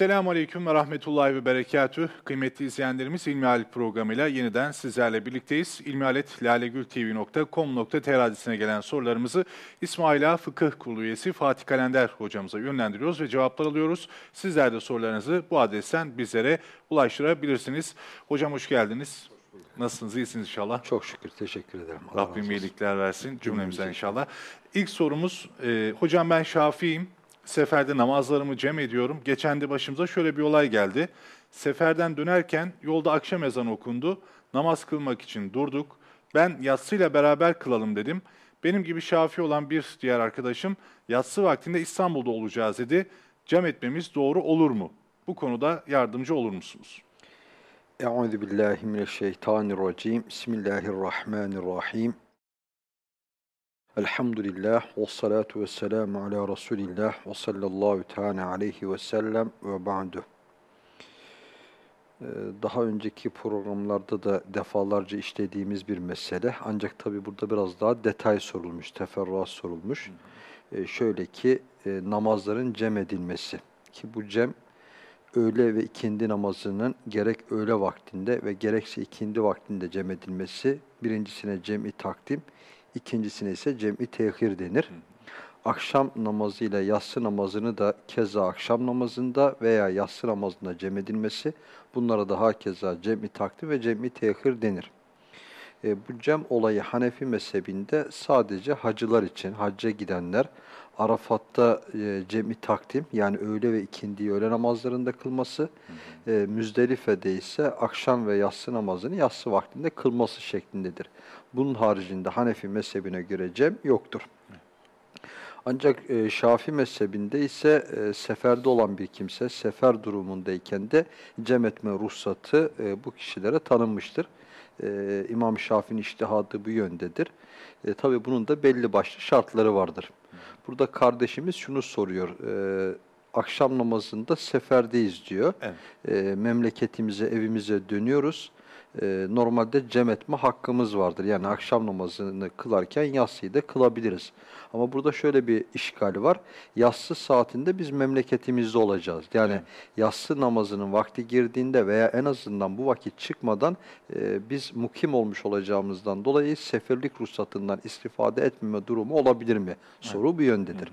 Esselamu Aleyküm ve Rahmetullahi ve Berekatüh. Kıymetli izleyenlerimiz İlmihal programıyla yeniden sizlerle birlikteyiz. ilmihaletlalegültv.com.tr adresine gelen sorularımızı İsmaila Fıkıh Kurulu üyesi Fatih Kalender hocamıza yönlendiriyoruz ve cevaplar alıyoruz. Sizler de sorularınızı bu adresten bizlere ulaştırabilirsiniz. Hocam hoş geldiniz. Nasılsınız? İyisiniz inşallah. Çok şükür. Teşekkür ederim. Allah Rabbim iyilikler versin Cümlemize. inşallah. İlk sorumuz, e, hocam ben Şafiiyim. Seferde namazlarımı cem ediyorum. Geçen de başımıza şöyle bir olay geldi. Seferden dönerken yolda akşam ezanı okundu. Namaz kılmak için durduk. Ben yatsıyla beraber kılalım dedim. Benim gibi Şafii olan bir diğer arkadaşım yatsı vaktinde İstanbul'da olacağız dedi. Cem etmemiz doğru olur mu? Bu konuda yardımcı olur musunuz? Euzu billahi mineşşeytanirracim. Bismillahirrahmanirrahim. Elhamdülillah ve salatu ve selamu ala Resulillah ve sallallahu teala aleyhi ve sellem ve ba'du. Ee, Daha önceki programlarda da defalarca işlediğimiz bir mesele. Ancak tabi burada biraz daha detay sorulmuş, teferruat sorulmuş. Ee, Şöyle ki e, namazların cem edilmesi. Ki bu cem öğle ve ikindi namazının gerek öğle vaktinde ve gerekse ikindi vaktinde cem edilmesi, birincisine cem'i takdim, ikincisine ise cem'i tehir denir. Akşam namazıyla yatsı namazını da keza akşam namazında veya yatsı namazında cem edilmesi, bunlara da hakeza cem'i takdim ve cem'i tehir denir. E, bu cem olayı Hanefi mezhebinde sadece hacılar için, hacca gidenler, Arafat'ta e, cem'i takdim yani öğle ve ikindi öğle namazlarında kılması, e, Müzdelife'de ise akşam ve yatsı namazını yatsı vaktinde kılması şeklindedir. Bunun haricinde Hanefi mezhebine göre cem yoktur. Ancak e, Şafi mezhebinde ise e, seferde olan bir kimse sefer durumundayken de cem etme ruhsatı e, bu kişilere tanınmıştır. E, İmam Şafii'nin iştihadı bu yöndedir. E, Tabi bunun da belli başlı şartları vardır. Burada kardeşimiz şunu soruyor. e, akşam namazında seferdeyiz diyor. Evet. E, memleketimize, evimize dönüyoruz. E, normalde cem etme hakkımız vardır. Yani akşam namazını kılarken yatsıyı da kılabiliriz. Ama burada şöyle bir işgal var. Yatsı saatinde biz memleketimizde olacağız. Yani Evet. yatsı namazının vakti girdiğinde veya en azından bu vakit çıkmadan e, biz mukim olmuş olacağımızdan dolayı seferlik ruhsatından istifade etmeme durumu olabilir mi? Soru bu yöndedir.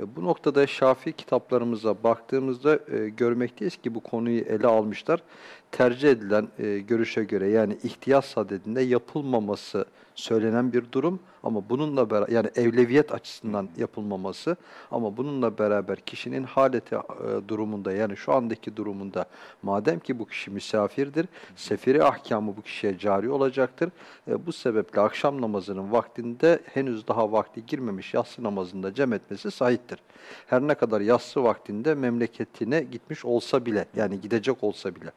E, Bu noktada Şafii kitaplarımıza baktığımızda e, görmekteyiz ki bu konuyu ele almışlar. Tercih edilen e, görüşe göre yani ihtiyaç sadedinde yapılmaması söylenen bir durum ama bununla beraber yani evleviyet açısından yapılmaması ama bununla beraber kişinin haleti e, durumunda yani şu andaki durumunda madem ki bu kişi misafirdir, seferi ahkamı bu kişiye cari olacaktır. E, bu sebeple akşam namazının vaktinde henüz daha vakti girmemiş yatsı namazında cem etmesi sahiptir. Her ne kadar yatsı vaktinde memleketine gitmiş olsa bile yani gidecek olsa bile.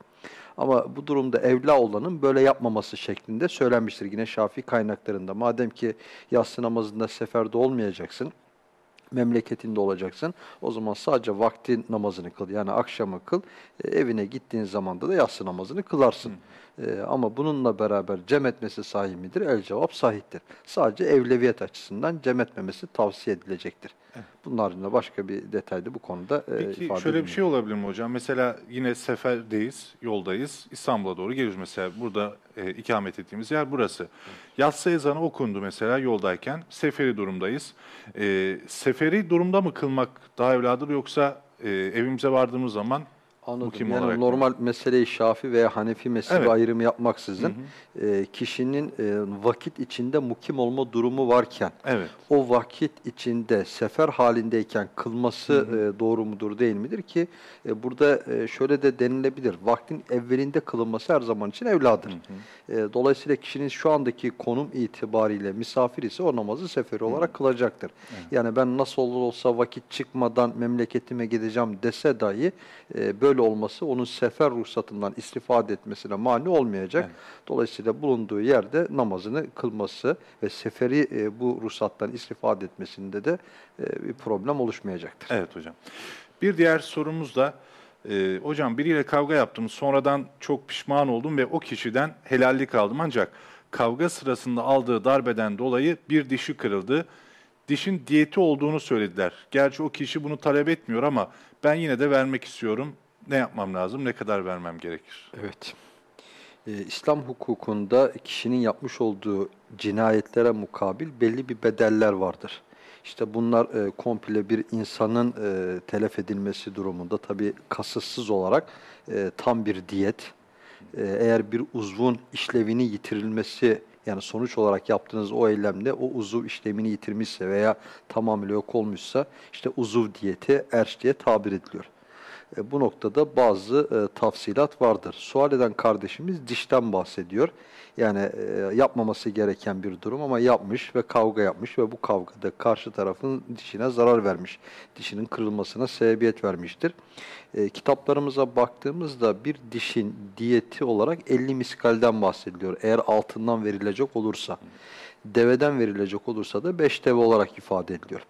Ama bu durumda evla olanın böyle yapmaması şeklinde söylenmiştir yine Şafii kaynaklarında. Madem ki yatsı namazında seferde olmayacaksın, memleketinde olacaksın. O zaman sadece vakti namazını kıl. Yani akşamı kıl. E, evine gittiğin zamanda da yatsı namazını kılarsın. E, ama bununla beraber cem etmesi sahih midir? El cevap sahihtir. Sadece evleviyet açısından cem etmemesi tavsiye edilecektir. Bunun haricinde başka bir detayda bu konuda e, Peki ifade şöyle bir şey olabilir mi hocam? Mesela yine seferdeyiz, yoldayız. İstanbul'a doğru geliyoruz mesela. Burada e, ikamet ettiğimiz yer burası. Yatsı ezanı okundu mesela yoldayken. Seferi durumdayız. E, seferi durumda mı kılmak daha evladır yoksa e, evimize vardığımız zaman Anladım. mukim yani olarak normal meseleyi Şafi veya Hanefi mezhebi Evet. ayrımı yapmaksızın e, kişinin e, vakit içinde mukim olma durumu varken Evet. o vakit içinde sefer halindeyken kılması e, doğru mudur değil midir ki e, burada e, şöyle de denilebilir. Vaktin evvelinde kılınması her zaman için evladır. E, dolayısıyla kişinin şu andaki konum itibariyle misafir ise o namazı seferi olarak kılacaktır. Yani ben nasıl olur olsa vakit çıkmadan memleketime gideceğim dese dahi e, böyle olması onun sefer ruhsatından istifade etmesine mani olmayacak. Evet. Dolayısıyla bulunduğu yerde namazını kılması ve seferi e, bu ruhsattan istifade etmesinde de e, bir problem oluşmayacaktır. Evet hocam. Bir diğer sorumuz da e, hocam biriyle kavga yaptım. Sonradan çok pişman oldum ve o kişiden helallik aldım. Ancak kavga sırasında aldığı darbeden dolayı bir dişi kırıldı. dişin diyeti olduğunu söylediler. Gerçi o kişi bunu talep etmiyor ama ben yine de vermek istiyorum. Ne yapmam lazım, ne kadar vermem gerekir? Evet. Ee, İslam hukukunda kişinin yapmış olduğu cinayetlere mukabil belli bir bedeller vardır. İşte bunlar e, komple bir insanın e, telef edilmesi durumunda tabi kasıtsız olarak e, tam bir diyet. E, eğer bir uzvun işlevini yitirilmesi yani sonuç olarak yaptığınız o eylemde o uzuv işlemini yitirmişse veya tamamıyla yok olmuşsa işte uzuv diyeti, erş diye tabir ediliyor. E, bu noktada bazı e, tafsilat vardır. Sual eden kardeşimiz dişten bahsediyor. Yani e, yapmaması gereken bir durum ama yapmış ve kavga yapmış ve bu kavgada karşı tarafın dişine zarar vermiş. Dişinin kırılmasına sebebiyet vermiştir. E, kitaplarımıza baktığımızda bir dişin diyeti olarak 50 miskalden bahsediliyor. Eğer altından verilecek olursa. Deveden verilecek olursa da 5 deve olarak ifade ediliyor.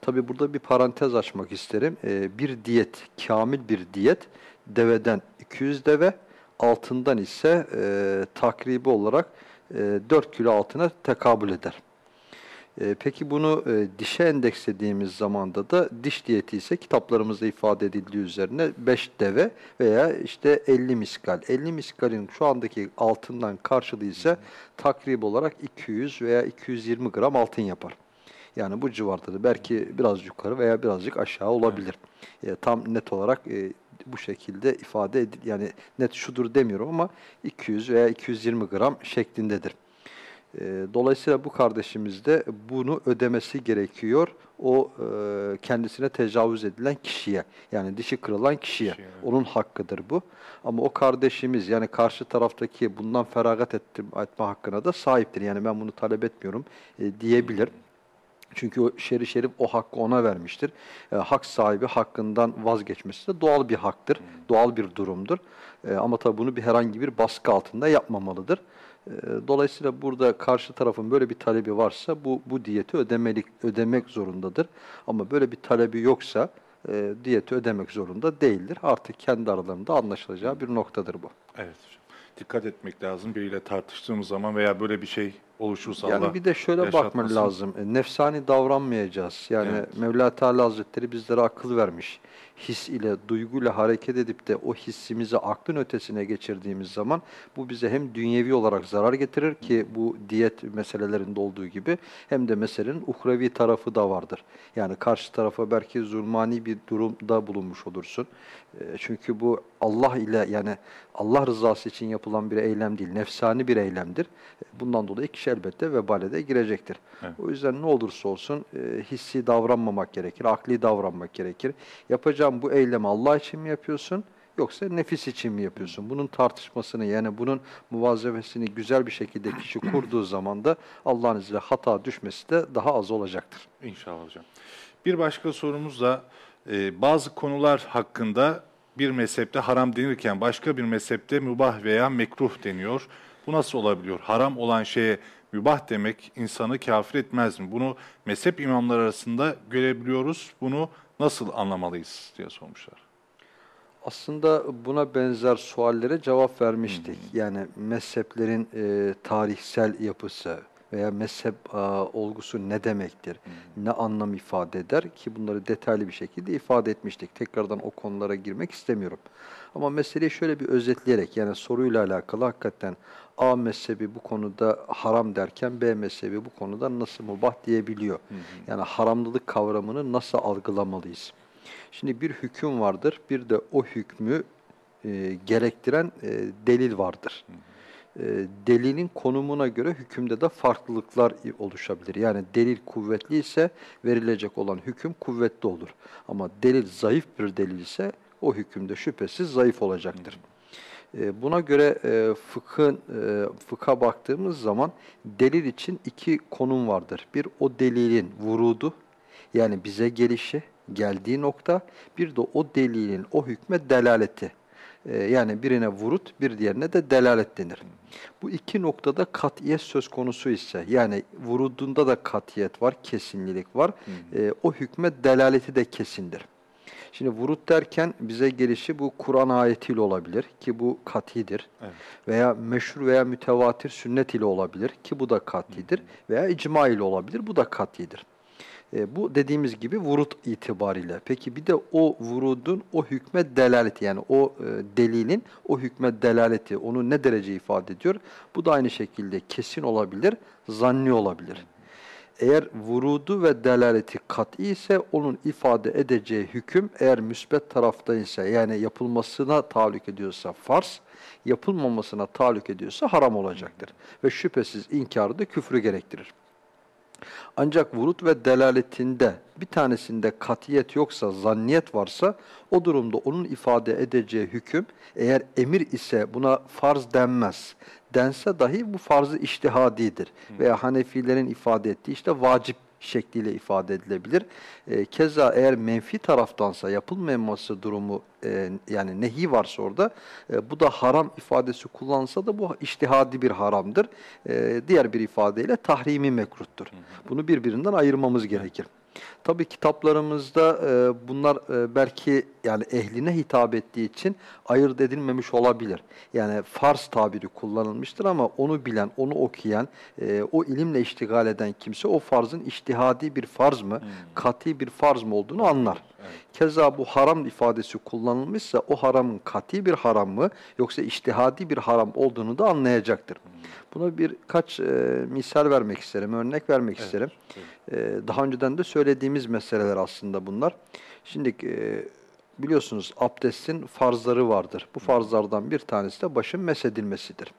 Tabi burada bir parantez açmak isterim. Ee, bir diyet, kamil bir diyet deveden 200 deve, altından ise e, takribi olarak e, 4 kilo altına tekabül eder. E, peki bunu e, dişe endekslediğimiz zamanda da diş diyeti ise kitaplarımızda ifade edildiği üzerine 5 deve veya işte 50 miskal. 50 miskalin şu andaki altından karşılığı ise takrib olarak 200 veya 220 gram altın yapar. Yani bu civardadır. Belki biraz yukarı veya birazcık aşağı olabilir. Evet. E, tam net olarak e, bu şekilde ifade edil yani net şudur demiyorum ama 200 veya 220 gram şeklindedir. E, dolayısıyla bu kardeşimiz de bunu ödemesi gerekiyor. O e, kendisine tecavüz edilen kişiye yani dişi kırılan kişiye. Kişi, evet. Onun hakkıdır bu. Ama o kardeşimiz yani karşı taraftaki bundan feragat ettim, etme hakkına da sahiptir. Yani ben bunu talep etmiyorum e, diyebilir. Çünkü o şerif şerif o hakkı ona vermiştir. E, hak sahibi hakkından vazgeçmesi de doğal bir haktır. Hmm. Doğal bir durumdur. E, ama tabi bunu bir herhangi bir baskı altında yapmamalıdır. E, dolayısıyla burada karşı tarafın böyle bir talebi varsa bu bu diyeti ödemelik ödemek zorundadır. Ama böyle bir talebi yoksa e, diyeti ödemek zorunda değildir. Artık kendi aralarında anlaşılacağı bir noktadır bu. Evet dikkat etmek lazım biriyle tartıştığımız zaman veya böyle bir şey oluşursa yani Allah bir de şöyle bakmak lazım. E, nefsani davranmayacağız. Yani evet. Mevla Teala Hazretleri bizlere akıl vermiş. His ile, duyguyla hareket edip de o hissimizi aklın ötesine geçirdiğimiz zaman bu bize hem dünyevi olarak zarar getirir ki bu diyet meselelerinde olduğu gibi hem de meselenin uhrevi tarafı da vardır. Yani karşı tarafa belki zulmani bir durumda bulunmuş olursun. E, çünkü bu Allah ile yani Allah rızası için yapılan bir eylem değil, nefsani bir eylemdir. E, bundan dolayı kişi elbette vebale de girecektir. Evet. O yüzden ne olursa olsun e, hissi davranmamak gerekir, akli davranmak gerekir. Yapacağım bu eylemi Allah için mi yapıyorsun? Yoksa nefis için mi yapıyorsun? Bunun tartışmasını yani bunun muvazevesini güzel bir şekilde kişi kurduğu zaman da Allah'ın izniyle hata düşmesi de daha az olacaktır. İnşallah hocam. Bir başka sorumuz da e, bazı konular hakkında bir mezhepte haram denirken başka bir mezhepte mübah veya mekruh deniyor. Bu nasıl olabiliyor? Haram olan şeye mübah demek insanı kafir etmez mi? Bunu mezhep imamları arasında görebiliyoruz. Bunu nasıl anlamalıyız diye sormuşlar. Aslında buna benzer suallere cevap vermiştik. Hmm. Yani mezheplerin e, tarihsel yapısı veya mezhep e, olgusu ne demektir, hmm. ne anlam ifade eder ki bunları detaylı bir şekilde ifade etmiştik. Tekrardan o konulara girmek istemiyorum. Ama meseleyi şöyle bir özetleyerek yani soruyla alakalı hakikaten A mezhebi bu konuda haram derken B mezhebi bu konuda nasıl mubah diyebiliyor. Hı hı. Yani haramlılık kavramını nasıl algılamalıyız? Şimdi bir hüküm vardır, bir de o hükmü e, gerektiren e, delil vardır. Hı hı. E, delilin konumuna göre hükümde de farklılıklar oluşabilir. Yani delil kuvvetli ise verilecek olan hüküm kuvvetli olur. Ama delil zayıf bir delil ise o hükümde şüphesiz zayıf olacaktır. Hı hı. E, buna göre e, fıkhın, e, fıkha baktığımız zaman delil için iki konum vardır. Bir o delilin vurudu yani bize gelişi, geldiği nokta. Bir de o delilin o hükme delaleti. Yani birine vurut, bir diğerine de delalet denir. Bu iki noktada katiyet söz konusu ise yani vurudunda da katiyet var, kesinlilik var. Hı O hükme delaleti de kesindir. Şimdi vurut derken bize gelişi bu Kur'an ayetiyle olabilir ki bu katidir. Evet. Veya meşhur veya mütevatir sünnet ile olabilir ki bu da katidir. Veya icma ile olabilir bu da katidir. E, bu dediğimiz gibi vurut itibariyle. Peki bir de o vurudun o hükme delaleti yani o e, delilin o hükme delaleti onu ne derece ifade ediyor? Bu da aynı şekilde kesin olabilir, zanni olabilir. Eğer vurudu ve delaleti kat'i ise onun ifade edeceği hüküm eğer müsbet tarafta ise yani yapılmasına tahallük ediyorsa farz, yapılmamasına tahallük ediyorsa haram olacaktır. Ve şüphesiz inkarı da küfrü gerektirir. Ancak vurut ve delaletinde bir tanesinde katiyet yoksa, zanniyet varsa o durumda onun ifade edeceği hüküm eğer emir ise buna farz denmez. Dense dahi bu farzı iştihadidir. Veya Hanefilerin ifade ettiği işte vacip şekliyle ifade edilebilir. E, keza eğer menfi taraftansa yapılmaması durumu e, yani nehi varsa orada e, bu da haram ifadesi kullansa da bu iştihadi bir haramdır. E, diğer bir ifadeyle tahrimi mekruhtur. Bunu birbirinden ayırmamız gerekir. Tabii kitaplarımızda e, bunlar e, belki yani ehline hitap ettiği için ayırt edilmemiş olabilir. Yani farz tabiri kullanılmıştır ama onu bilen, onu okuyan, e, o ilimle iştigal eden kimse o farzın iştihadi bir farz mı, hmm. kati bir farz mı olduğunu anlar. Evet. Keza bu haram ifadesi kullanılmışsa o haramın kati bir haram mı yoksa iştihadi bir haram olduğunu da anlayacaktır. Buna birkaç e, misal vermek isterim, örnek vermek evet, isterim. Evet. E, daha önceden de söylediğimiz meseleler aslında bunlar. Şimdi e, biliyorsunuz abdestin farzları vardır. Bu farzlardan bir tanesi de başın mesedilmesidir.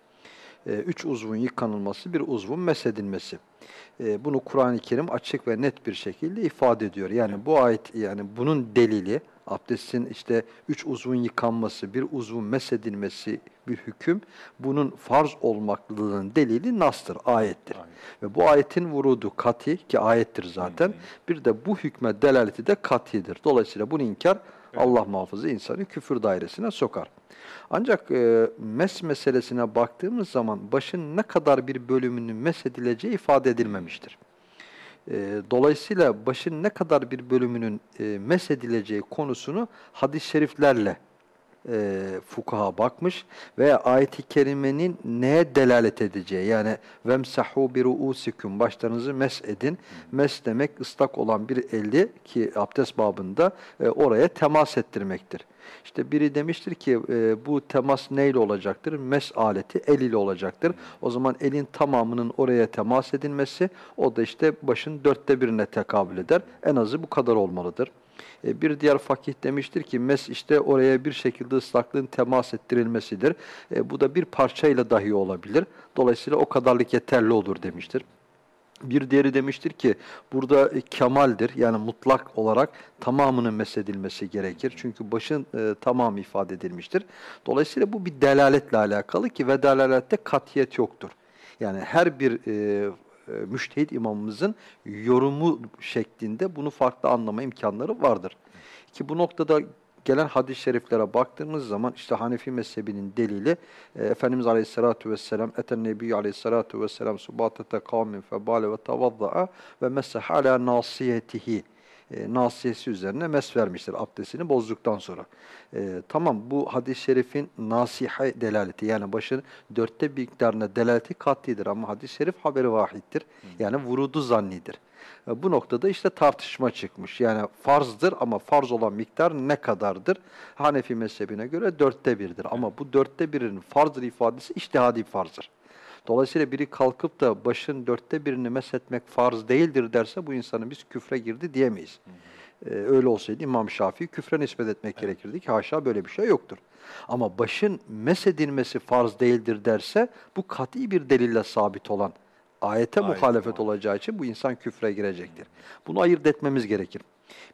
E, üç uzvun yıkanılması, bir uzvun mesedilmesi. E, bunu Kur'an-ı Kerim açık ve net bir şekilde ifade ediyor. Yani bu ayet yani bunun delili abdestin işte üç uzvun yıkanması, bir uzvun mesedilmesi bir hüküm. Bunun farz olmaklılığının delili nastır, ayettir. Aynen. Ve bu ayetin vurudu kati ki ayettir zaten. Aynen. Bir de bu hükme delaleti de katidir. Dolayısıyla bunu inkar. Allah muhafızı insanı küfür dairesine sokar. Ancak e, mes meselesine baktığımız zaman başın ne kadar bir bölümünün mes edileceği ifade edilmemiştir. E, dolayısıyla başın ne kadar bir bölümünün e, mes edileceği konusunu hadis-i şeriflerle e, fukaha bakmış ve ayet-i kerimenin neye delalet edeceği yani vemsahu bi ruusikum başlarınızı mes edin. Mes demek ıslak olan bir eli ki abdest babında e, oraya temas ettirmektir. İşte biri demiştir ki e, bu temas neyle olacaktır? Mes aleti el ile olacaktır. O zaman elin tamamının oraya temas edilmesi o da işte başın dörtte birine tekabül eder. En azı bu kadar olmalıdır. E, bir diğer fakih demiştir ki mes işte oraya bir şekilde ıslaklığın temas ettirilmesidir. E, bu da bir parçayla dahi olabilir. Dolayısıyla o kadarlık yeterli olur demiştir. Bir diğeri demiştir ki burada e, kemaldir yani mutlak olarak tamamının mesedilmesi gerekir. Çünkü başın e, tamamı ifade edilmiştir. Dolayısıyla bu bir delaletle alakalı ki ve delalette katiyet yoktur. Yani her bir e, müştehit imamımızın yorumu şeklinde bunu farklı anlama imkanları vardır. Ki bu noktada gelen hadis-i şeriflere baktığımız zaman işte Hanefi mezhebinin delili e, Efendimiz Aleyhisselatü Vesselam eten Nebi Aleyhisselatü Vesselam subatete kavmin febale ve tavadda'a ve mesah ala nasiyetihi e, nasiyesi üzerine mes vermiştir abdestini bozduktan sonra. E, tamam bu hadis-i şerifin nasihe delaleti yani başın dörtte bir miktarına delaleti katlidir ama hadis-i şerif haberi vahittir. Yani vurudu zannidir. E, bu noktada işte tartışma çıkmış. Yani farzdır ama farz olan miktar ne kadardır? Hanefi mezhebine göre dörtte birdir. Ama bu dörtte birin farzdır ifadesi iştihadi farzdır. Dolayısıyla biri kalkıp da başın dörtte birini meshetmek farz değildir derse bu insanın biz küfre girdi diyemeyiz. Ee, öyle olsaydı İmam Şafii küfre nispet etmek evet. gerekirdi ki haşa böyle bir şey yoktur. Ama başın mesedilmesi farz değildir derse bu kat'i bir delille sabit olan ayete Ayet muhalefet olacağı için bu insan küfre girecektir. Bunu ayırt etmemiz gerekir.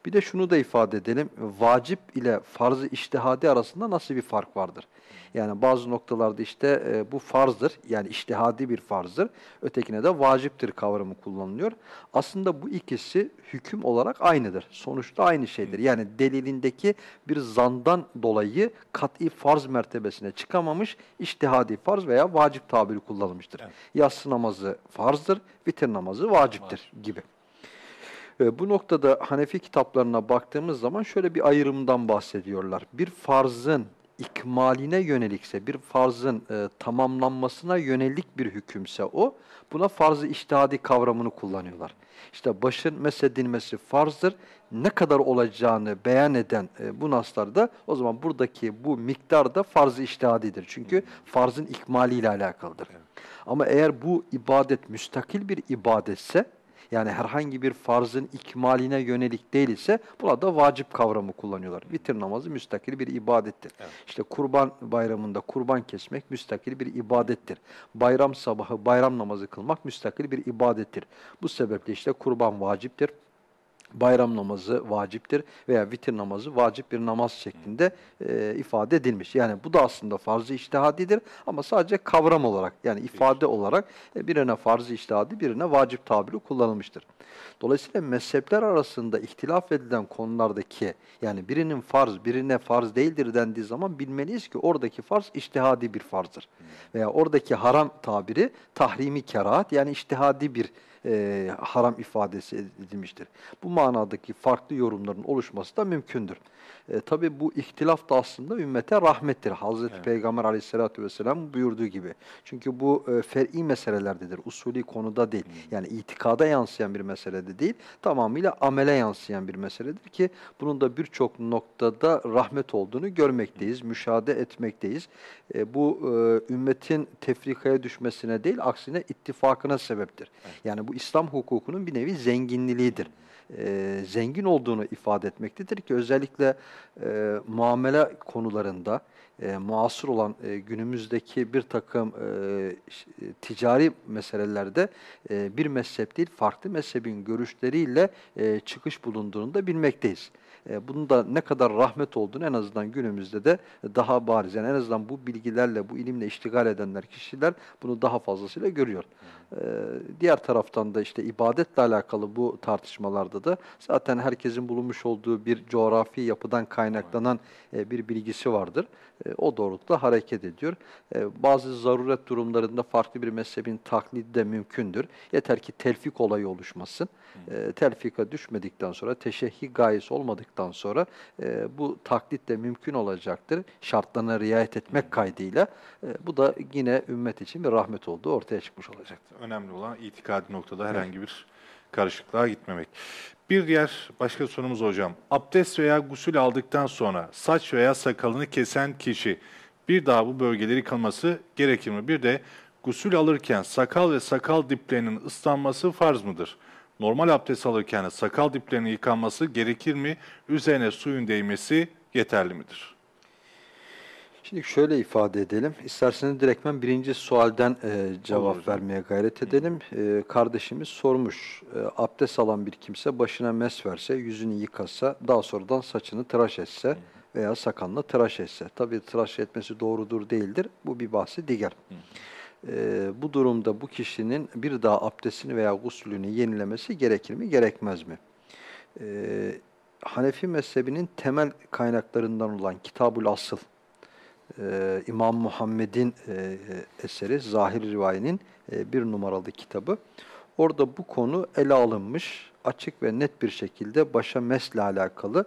Bir de şunu da ifade edelim. Vacip ile farz-ı iştihadi arasında nasıl bir fark vardır? Yani bazı noktalarda işte e, bu farzdır. Yani iştihadi bir farzdır. Ötekine de vaciptir kavramı kullanılıyor. Aslında bu ikisi hüküm olarak aynıdır. Sonuçta aynı şeydir. Yani delilindeki bir zandan dolayı kat'i farz mertebesine çıkamamış iştihadi farz veya vacip tabiri kullanılmıştır. Evet. Yatsı namazı farzdır, vitir namazı vaciptir gibi. E, bu noktada Hanefi kitaplarına baktığımız zaman şöyle bir ayrımdan bahsediyorlar. Bir farzın ikmaline yönelikse, bir farzın e, tamamlanmasına yönelik bir hükümse o, buna farz-ı iştihadi kavramını kullanıyorlar. İşte başın mesedilmesi farzdır. Ne kadar olacağını beyan eden e, bu naslarda o zaman buradaki bu miktar da farz-ı iştihadidir. Çünkü farzın ikmaliyle alakalıdır. Ama eğer bu ibadet müstakil bir ibadetse, yani herhangi bir farzın ikmaline yönelik değil ise buna da vacip kavramı kullanıyorlar. Vitir namazı müstakil bir ibadettir. Evet. İşte kurban bayramında kurban kesmek müstakil bir ibadettir. Bayram sabahı bayram namazı kılmak müstakil bir ibadettir. Bu sebeple işte kurban vaciptir bayram namazı vaciptir veya vitir namazı vacip bir namaz şeklinde e, ifade edilmiş. Yani bu da aslında farz-ı iştihadidir ama sadece kavram olarak yani ifade olarak e, birine farz-ı iştihadi birine vacip tabiri kullanılmıştır. Dolayısıyla mezhepler arasında ihtilaf edilen konulardaki yani birinin farz birine farz değildir dendiği zaman bilmeliyiz ki oradaki farz iştihadi bir farzdır. Veya oradaki haram tabiri tahrimi kerahat yani iştihadi bir e, haram ifadesi edilmiştir. Bu manadaki farklı yorumların oluşması da mümkündür. E, Tabi bu ihtilaf da aslında ümmete rahmettir. Hazreti Evet. Peygamber aleyhissalatü vesselam buyurduğu gibi. Çünkü bu e, fer'i meselelerdedir. Usulü konuda değil. Yani itikada yansıyan bir meselede değil. Tamamıyla amele yansıyan bir meseledir ki bunun da birçok noktada rahmet olduğunu görmekteyiz, müşahede etmekteyiz. E, bu e, ümmetin tefrikaya düşmesine değil, aksine ittifakına sebeptir. Yani bu İslam hukukunun bir nevi zenginliğidir. E, zengin olduğunu ifade etmektedir ki özellikle e, muamele konularında e, muasır olan e, günümüzdeki bir takım e, e, ticari meselelerde e, bir mezhep değil farklı mezhebin görüşleriyle e, çıkış bulunduğunu da bilmekteyiz. E, bunun da ne kadar rahmet olduğunu en azından günümüzde de daha bariz. Yani en azından bu bilgilerle, bu ilimle iştigal edenler kişiler bunu daha fazlasıyla görüyor. E, diğer taraftan da işte ibadetle alakalı bu tartışmalarda da zaten herkesin bulunmuş olduğu bir coğrafi yapıdan kaynaklanan e, bir bilgisi vardır. E, o doğrultuda hareket ediyor. E, bazı zaruret durumlarında farklı bir mezhebin taklidi de mümkündür. Yeter ki telfik olayı oluşmasın. E, telfika düşmedikten sonra, teşehhi gayesi olmadıktan sonra e, bu taklit de mümkün olacaktır. Şartlarına riayet etmek kaydıyla. E, bu da yine ümmet için bir rahmet olduğu ortaya çıkmış olacaktır. Önemli olan itikadi noktada herhangi bir karışıklığa gitmemek. Bir diğer başka sorumuz hocam. Abdest veya gusül aldıktan sonra saç veya sakalını kesen kişi bir daha bu bölgeleri yıkanması gerekir mi? Bir de gusül alırken sakal ve sakal diplerinin ıslanması farz mıdır? Normal abdest alırken sakal diplerinin yıkanması gerekir mi? Üzerine suyun değmesi yeterli midir? Şimdi şöyle ifade edelim. İsterseniz direktmen birinci sualden e, cevap Olur vermeye gayret edelim. E, kardeşimiz sormuş. E, abdest alan bir kimse başına mes verse, yüzünü yıkasa, daha sonradan saçını tıraş etse veya sakalını tıraş etse. Tabii tıraş etmesi doğrudur değildir. Bu bir bahsi diğer. E, bu durumda bu kişinin bir daha abdestini veya guslünü yenilemesi gerekir mi, gerekmez mi? E, Hanefi mezhebinin temel kaynaklarından olan Kitabul Asıl, e, İmam Muhammed'in e, eseri, Zahir Rivaye'nin e, bir numaralı kitabı. Orada bu konu ele alınmış, açık ve net bir şekilde başa mesle alakalı.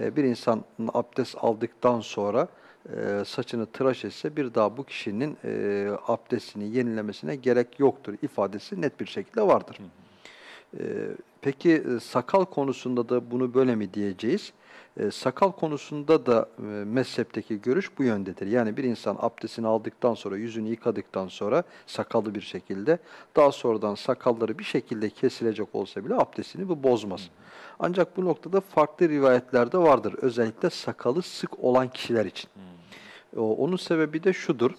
E, bir insan abdest aldıktan sonra e, saçını tıraş etse bir daha bu kişinin e, abdestini yenilemesine gerek yoktur ifadesi net bir şekilde vardır. Ee, Peki e, sakal konusunda da bunu böyle mi diyeceğiz? E, Sakal konusunda da e, mezhepteki görüş bu yöndedir. Yani bir insan abdestini aldıktan sonra, yüzünü yıkadıktan sonra sakallı bir şekilde, daha sonradan sakalları bir şekilde kesilecek olsa bile abdestini bu bozmaz. Ancak bu noktada farklı rivayetler de vardır. Özellikle sakalı sık olan kişiler için. O- Onun sebebi de şudur.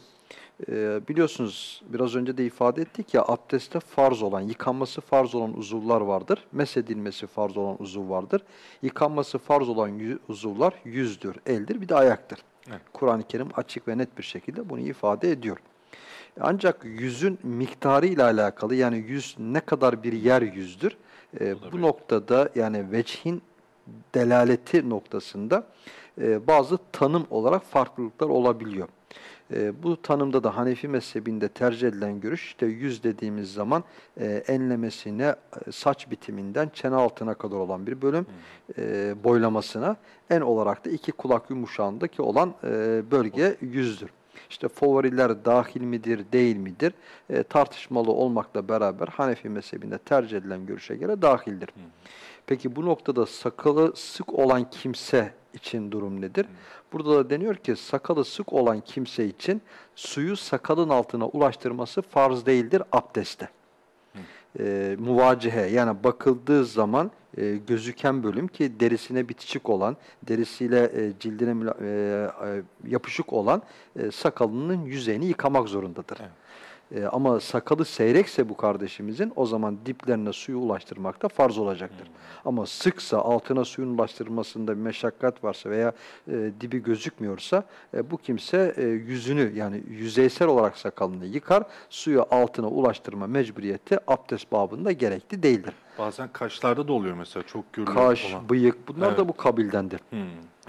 Ee, biliyorsunuz biraz önce de ifade ettik ya abdestte farz olan, yıkanması farz olan uzuvlar vardır. Mesedilmesi farz olan uzuv vardır. Yıkanması farz olan uzuvlar yüzdür, eldir, bir de ayaktır. Evet. Kur'an-ı Kerim açık ve net bir şekilde bunu ifade ediyor. Ancak yüzün miktarı ile alakalı yani yüz ne kadar bir yer yüzdür? e, bu noktada yani vecihin delaleti noktasında e, bazı tanım olarak farklılıklar olabiliyor. E, bu tanımda da Hanefi mezhebinde tercih edilen görüş işte yüz dediğimiz zaman e, enlemesine e, saç bitiminden çene altına kadar olan bir bölüm e, boylamasına en olarak da iki kulak yumuşağındaki olan e, bölge yüzdür. İşte favoriler dahil midir, değil midir e, tartışmalı olmakla beraber Hanefi mezhebinde tercih edilen görüşe göre dahildir. Peki bu noktada sakalı sık olan kimse için durum nedir? Burada da deniyor ki sakalı sık olan kimse için suyu sakalın altına ulaştırması farz değildir abdeste. E, muvacihe yani bakıldığı zaman e, gözüken bölüm ki derisine bitişik olan, derisiyle e, cildine e, e, yapışık olan e, sakalının yüzeyini yıkamak zorundadır. Evet. E, ama sakalı seyrekse bu kardeşimizin o zaman diplerine suyu ulaştırmak da farz olacaktır. Ama sıksa altına suyun ulaştırmasında bir meşakkat varsa veya e, dibi gözükmüyorsa e, bu kimse e, yüzünü yani yüzeysel olarak sakalını yıkar. Suyu altına ulaştırma mecburiyeti abdest babında gerekli değildir. Bazen kaşlarda da oluyor mesela çok görülüyor Kaş, olan. bıyık bunlar Evet. da bu kabildendir. Hmm.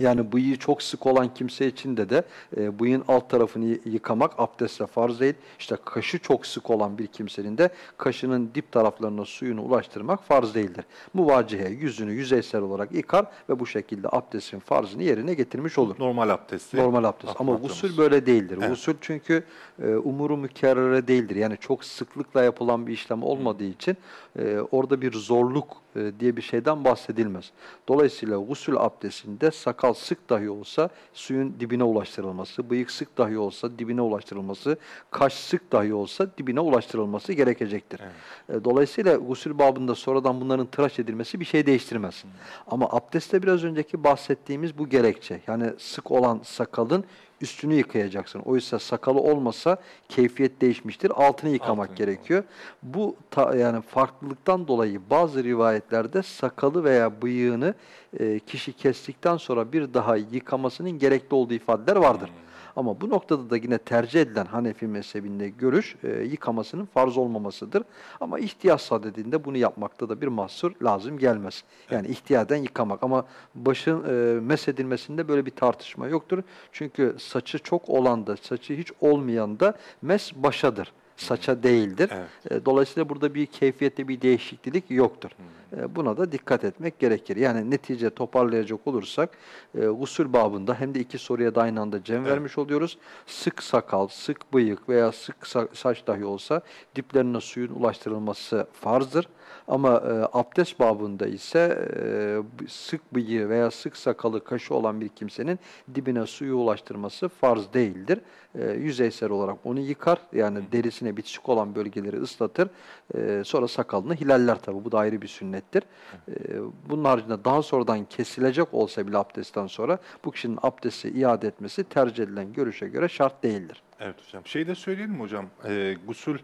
Yani bıyığı çok sık olan kimse için de de e, bıyığın alt tarafını yıkamak abdestle farz değil. İşte kaşı çok sık olan bir kimsenin de kaşının dip taraflarına suyunu ulaştırmak farz değildir. Muvacihe yüzünü yüzeysel olarak yıkar ve bu şekilde abdestin farzını yerine getirmiş olur. Normal abdesti. Normal abdest. Ama gusül böyle değildir. Evet. Gusül çünkü e, umuru mükerrere değildir. Yani çok sıklıkla yapılan bir işlem olmadığı için e, orada bir zorluk e, diye bir şeyden bahsedilmez. Dolayısıyla gusül abdestinde sakal sık dahi olsa suyun dibine ulaştırılması, bıyık sık dahi olsa dibine ulaştırılması, kaş sık dahi olsa dibine ulaştırılması gerekecektir. E, Dolayısıyla gusül babında sonradan bunların tıraş edilmesi bir şey değiştirmez. Ama abdestte biraz önceki bahsettiğimiz bu gerekçe. Yani sık olan sakalın üstünü yıkayacaksın. Oysa sakalı olmasa keyfiyet değişmiştir. Altını yıkamak Altını gerekiyor. Bu ta- yani farklılıktan dolayı bazı rivayetlerde sakalı veya bıyığını e, kişi kestikten sonra bir daha yıkamasının gerekli olduğu ifadeler vardır. Ama bu noktada da yine tercih edilen Hanefi mezhebinde görüş e, yıkamasının farz olmamasıdır. Ama ihtiyaç sadedinde bunu yapmakta da bir mahsur lazım gelmez. Yani ihtiyaden yıkamak ama başın e, mesedilmesinde böyle bir tartışma yoktur. Çünkü saçı çok olan da saçı hiç olmayan da mes başadır. Saça değildir. Evet. E, Dolayısıyla burada bir keyfiyette bir değişiklik yoktur. E, Buna da dikkat etmek gerekir. Yani netice toparlayacak olursak e, gusül babında hem de iki soruya da aynı anda cem vermiş oluyoruz. Sık sakal, sık bıyık veya sık sa- saç dahi olsa diplerine suyun ulaştırılması farzdır. Ama e, abdest babında ise e, sık bıyığı veya sık sakalı kaşı olan bir kimsenin dibine suyu ulaştırması farz değildir. E, yüzeysel olarak onu yıkar. Yani derisine bitişik olan bölgeleri ıslatır. E, sonra sakalını hilaller tabi. Bu da ayrı bir sünnettir. E, bunun haricinde daha sonradan kesilecek olsa bile abdestten sonra bu kişinin abdesti iade etmesi tercih edilen görüşe göre şart değildir. Evet hocam. Şey de söyleyelim mi hocam? Ee, gusül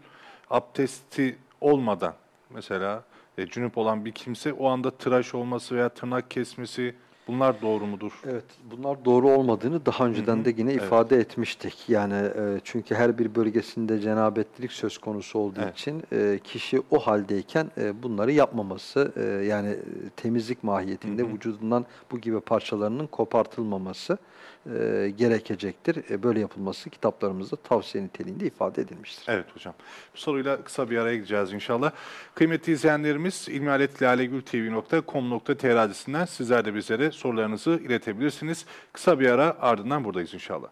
abdesti olmadan mesela e, cünüp olan bir kimse o anda tıraş olması veya tırnak kesmesi bunlar doğru mudur? Evet, bunlar doğru olmadığını daha önceden de yine Evet. ifade etmiştik. Yani e, çünkü her bir bölgesinde cenabetlilik söz konusu olduğu Evet. için e, kişi o haldeyken e, bunları yapmaması, e, yani e, temizlik mahiyetinde Hı hı. vücudundan bu gibi parçalarının kopartılmaması e, gerekecektir. E, böyle yapılması kitaplarımızda tavsiye niteliğinde ifade edilmiştir. Evet hocam. Bu soruyla kısa bir araya gideceğiz inşallah. Kıymetli izleyenlerimiz ilmihaletlalegültv.com.tr adresinden sizler de bizlere sorularınızı iletebilirsiniz. Kısa bir ara ardından buradayız inşallah.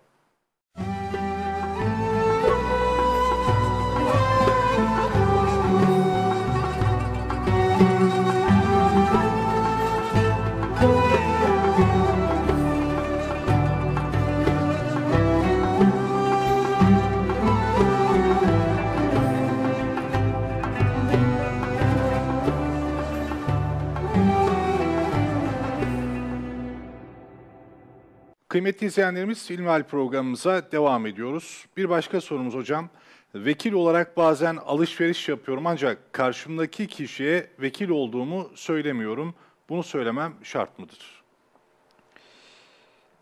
Kıymetli izleyenlerimiz İlmihal programımıza devam ediyoruz. Bir başka sorumuz hocam. Vekil olarak bazen alışveriş yapıyorum ancak karşımdaki kişiye vekil olduğumu söylemiyorum. Bunu söylemem şart mıdır?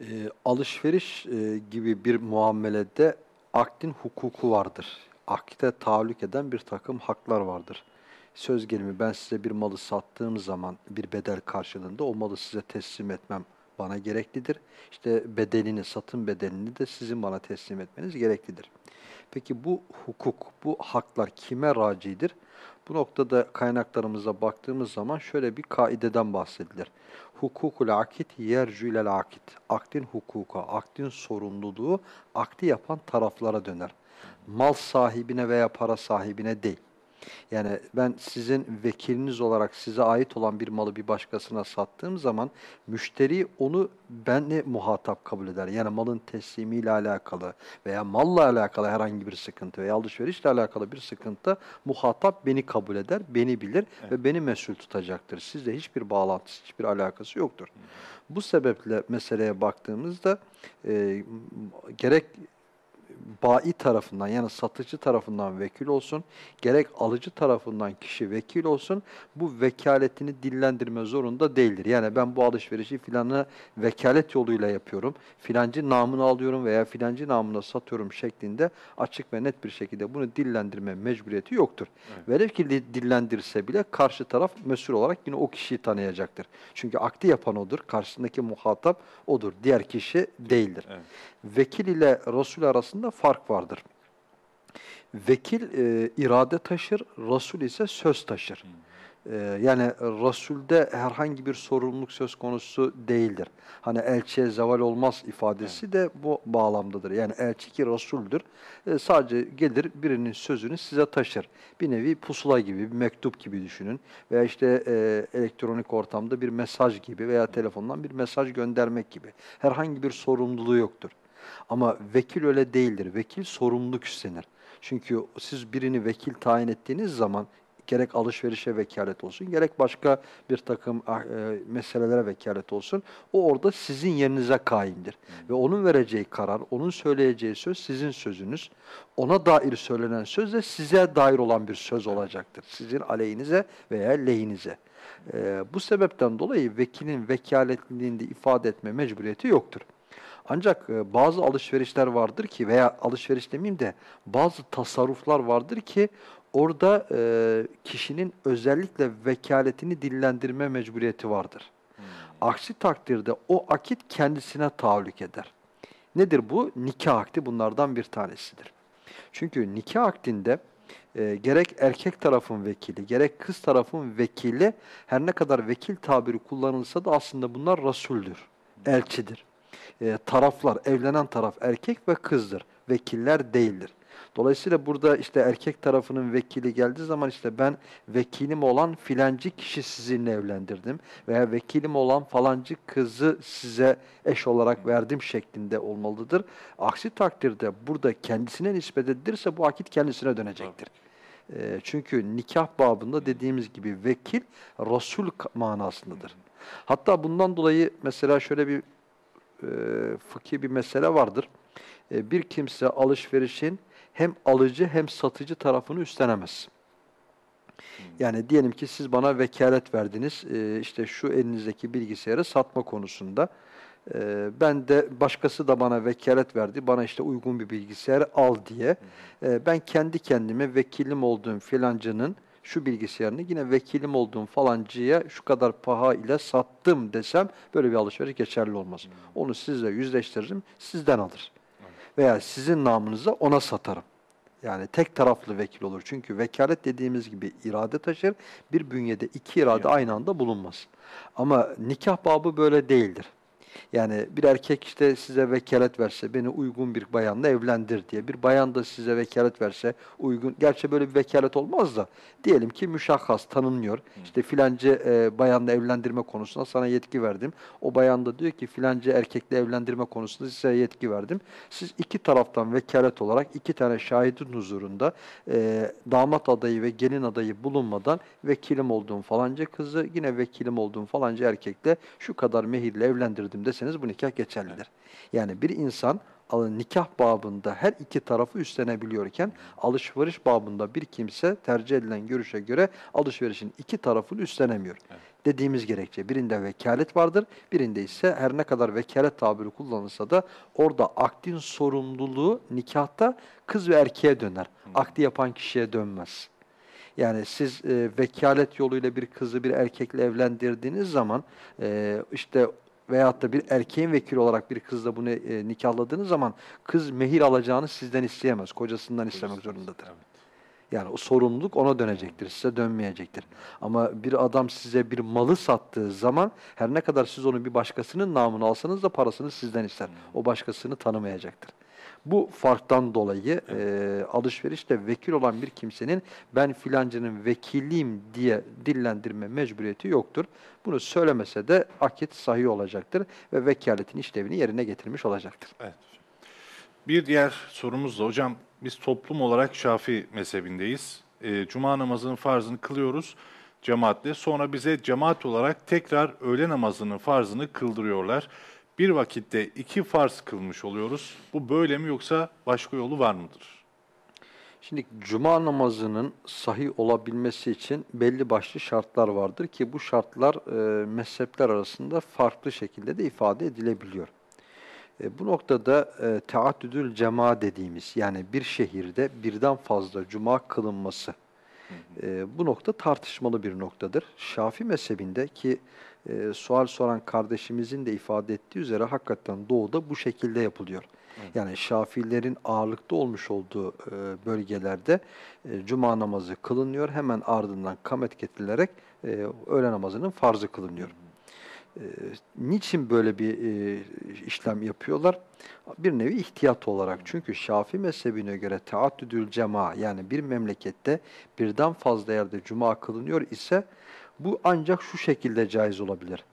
E, alışveriş e, gibi bir muamelede akdin hukuku vardır. Akde tahallük eden bir takım haklar vardır. söz gelimi ben size bir malı sattığım zaman bir bedel karşılığında o malı size teslim etmem bana gereklidir. İşte bedelini, satın bedelini de sizin bana teslim etmeniz gereklidir. Peki bu hukuk, bu haklar kime racidir? Bu noktada kaynaklarımıza baktığımız zaman şöyle bir kaideden bahsedilir. Hukukul akit yercülel akit. Akdin hukuka, akdin sorumluluğu akdi yapan taraflara döner. Mal sahibine veya para sahibine değil. Yani ben sizin vekiliniz olarak size ait olan bir malı bir başkasına sattığım zaman müşteri onu benle muhatap kabul eder. Yani malın teslimiyle alakalı veya malla alakalı herhangi bir sıkıntı veya alışverişle alakalı bir sıkıntı muhatap beni kabul eder, beni bilir Evet. ve beni mesul tutacaktır. Sizle hiçbir bağlantısı, hiçbir alakası yoktur. Bu sebeple meseleye baktığımızda e, gerek bai tarafından yani satıcı tarafından vekil olsun, gerek alıcı tarafından kişi vekil olsun bu vekaletini dillendirme zorunda değildir. Yani ben bu alışverişi filanı vekalet yoluyla yapıyorum, filancı namını alıyorum veya filancı namına satıyorum şeklinde açık ve net bir şekilde bunu dillendirme mecburiyeti yoktur. Evet. Velev ki di- dillendirse bile karşı taraf mesul olarak yine o kişiyi tanıyacaktır. Çünkü akdi yapan odur, karşısındaki muhatap odur, diğer kişi değildir. Evet. Vekil ile Resul arasında fark vardır. Vekil e, irade taşır, Resul ise söz taşır. E, yani Resul'de herhangi bir sorumluluk söz konusu değildir. Hani elçiye zeval olmaz ifadesi de bu bağlamdadır. Yani elçi ki Resul'dür. E, sadece gelir birinin sözünü size taşır. Bir nevi pusula gibi, bir mektup gibi düşünün. Veya işte e, elektronik ortamda bir mesaj gibi veya telefondan bir mesaj göndermek gibi. Herhangi bir sorumluluğu yoktur. Ama vekil öyle değildir. Vekil sorumluluk üstlenir. Çünkü siz birini vekil tayin ettiğiniz zaman gerek alışverişe vekalet olsun, gerek başka bir takım ah, e, meselelere vekalet olsun, o orada sizin yerinize kaimdir. Ve onun vereceği karar, onun söyleyeceği söz sizin sözünüz. Ona dair söylenen söz de size dair olan bir söz olacaktır. Sizin aleyhinize veya lehinize. E, bu sebepten dolayı vekilin vekaletliliğinde ifade etme mecburiyeti yoktur. Ancak e, bazı alışverişler vardır ki veya alışveriş demeyeyim de bazı tasarruflar vardır ki orada e, kişinin özellikle vekaletini dillendirme mecburiyeti vardır. Aksi takdirde o akit kendisine tahallük eder. Nedir bu? Nikah akdi bunlardan bir tanesidir. Çünkü nikah akdinde e, gerek erkek tarafın vekili, gerek kız tarafın vekili her ne kadar vekil tabiri kullanılsa da aslında bunlar rasuldür, elçidir. E, taraflar, evlenen taraf erkek ve kızdır. Vekiller değildir. Dolayısıyla burada işte erkek tarafının vekili geldiği zaman işte ben vekilim olan filancı kişi sizinle evlendirdim veya vekilim olan falancı kızı size eş olarak verdim şeklinde olmalıdır. Aksi takdirde burada kendisine nispet edilirse bu akit kendisine dönecektir. E, çünkü nikah babında dediğimiz gibi vekil Resul manasındadır. Hatta bundan dolayı mesela şöyle bir e, fıkhi bir mesele vardır. E, bir kimse alışverişin hem alıcı hem satıcı tarafını üstlenemez. Yani diyelim ki siz bana vekalet verdiniz, e, işte şu elinizdeki bilgisayarı satma konusunda. E, ben de başkası da bana vekalet verdi, bana işte uygun bir bilgisayar al diye. E, ben kendi kendime vekilim olduğum filancının şu bilgisayarını yine vekilim olduğum falancıya şu kadar paha ile sattım desem böyle bir alışveriş geçerli olmaz. Onu sizle yüzleştiririm, sizden alır. Veya sizin namınıza ona satarım. Yani tek taraflı vekil olur. Çünkü vekalet dediğimiz gibi irade taşır. Bir bünyede iki irade Yani. aynı anda bulunmaz. Ama nikah babı böyle değildir. Yani bir erkek işte size vekalet verse, beni uygun bir bayanla evlendir diye. Bir bayan da size vekalet verse, uygun, gerçi böyle bir vekalet olmaz da, diyelim ki müşahhas tanınmıyor. İşte filancı e, bayanla evlendirme konusunda sana yetki verdim. O bayan da diyor ki filancı erkekle evlendirme konusunda size yetki verdim. Siz iki taraftan vekalet olarak iki tane şahidin huzurunda e, damat adayı ve gelin adayı bulunmadan vekilim olduğum falanca kızı yine vekilim olduğum falanca erkekle şu kadar mehirle evlendirdim deseniz bu nikah geçerlidir. Yani bir insan nikah babında her iki tarafı üstlenebiliyorken alışveriş babında bir kimse tercih edilen görüşe göre alışverişin iki tarafını üstlenemiyor. Dediğimiz gerekçe birinde vekalet vardır, birinde ise her ne kadar vekalet tabiri kullanılsa da orada akdin sorumluluğu nikahta kız ve erkeğe döner. Akdi yapan kişiye dönmez. Yani siz e, vekalet yoluyla bir kızı bir erkekle evlendirdiğiniz zaman e, işte veyahut da bir erkeğin vekili olarak bir kızla bunu e, nikahladığınız zaman kız mehir alacağını sizden isteyemez. Kocasından istemek zorundadır. Evet. Yani o sorumluluk ona dönecektir, size dönmeyecektir. Ama bir adam size bir malı sattığı zaman her ne kadar siz onu bir başkasının namını alsanız da parasını sizden ister. O başkasını tanımayacaktır. Bu farktan dolayı e, alışverişte vekil olan bir kimsenin ben filancının vekiliyim diye dillendirme mecburiyeti yoktur. Bunu söylemese de akit sahih olacaktır ve vekaletin işlevini yerine getirmiş olacaktır. Evet. Bir diğer sorumuz da hocam biz toplum olarak Şafii mezhebindeyiz. Ee, Cuma namazının farzını kılıyoruz cemaatle. Sonra bize cemaat olarak tekrar öğle namazının farzını kıldırıyorlar. Bir vakitte iki farz kılmış oluyoruz. Bu böyle mi yoksa başka yolu var mıdır? Şimdi cuma namazının sahih olabilmesi için belli başlı şartlar vardır ki bu şartlar e, mezhepler arasında farklı şekilde de ifade edilebiliyor. E, bu noktada e, teaddüdül cema dediğimiz yani bir şehirde birden fazla cuma kılınması e, bu nokta tartışmalı bir noktadır. Şafi mezhebinde ki e, sual soran kardeşimizin de ifade ettiği üzere hakikaten doğuda bu şekilde yapılıyor. Yani Şafilerin ağırlıkta olmuş olduğu e, bölgelerde e, cuma namazı kılınıyor. Hemen ardından kamet getirilerek e, öğle namazının farzı kılınıyor. E, niçin böyle bir e, işlem yapıyorlar? Bir nevi ihtiyat olarak. Çünkü Şafi mezhebine göre teaddüdül cema yani bir memlekette birden fazla yerde cuma kılınıyor ise bu ancak şu şekilde caiz olabilir.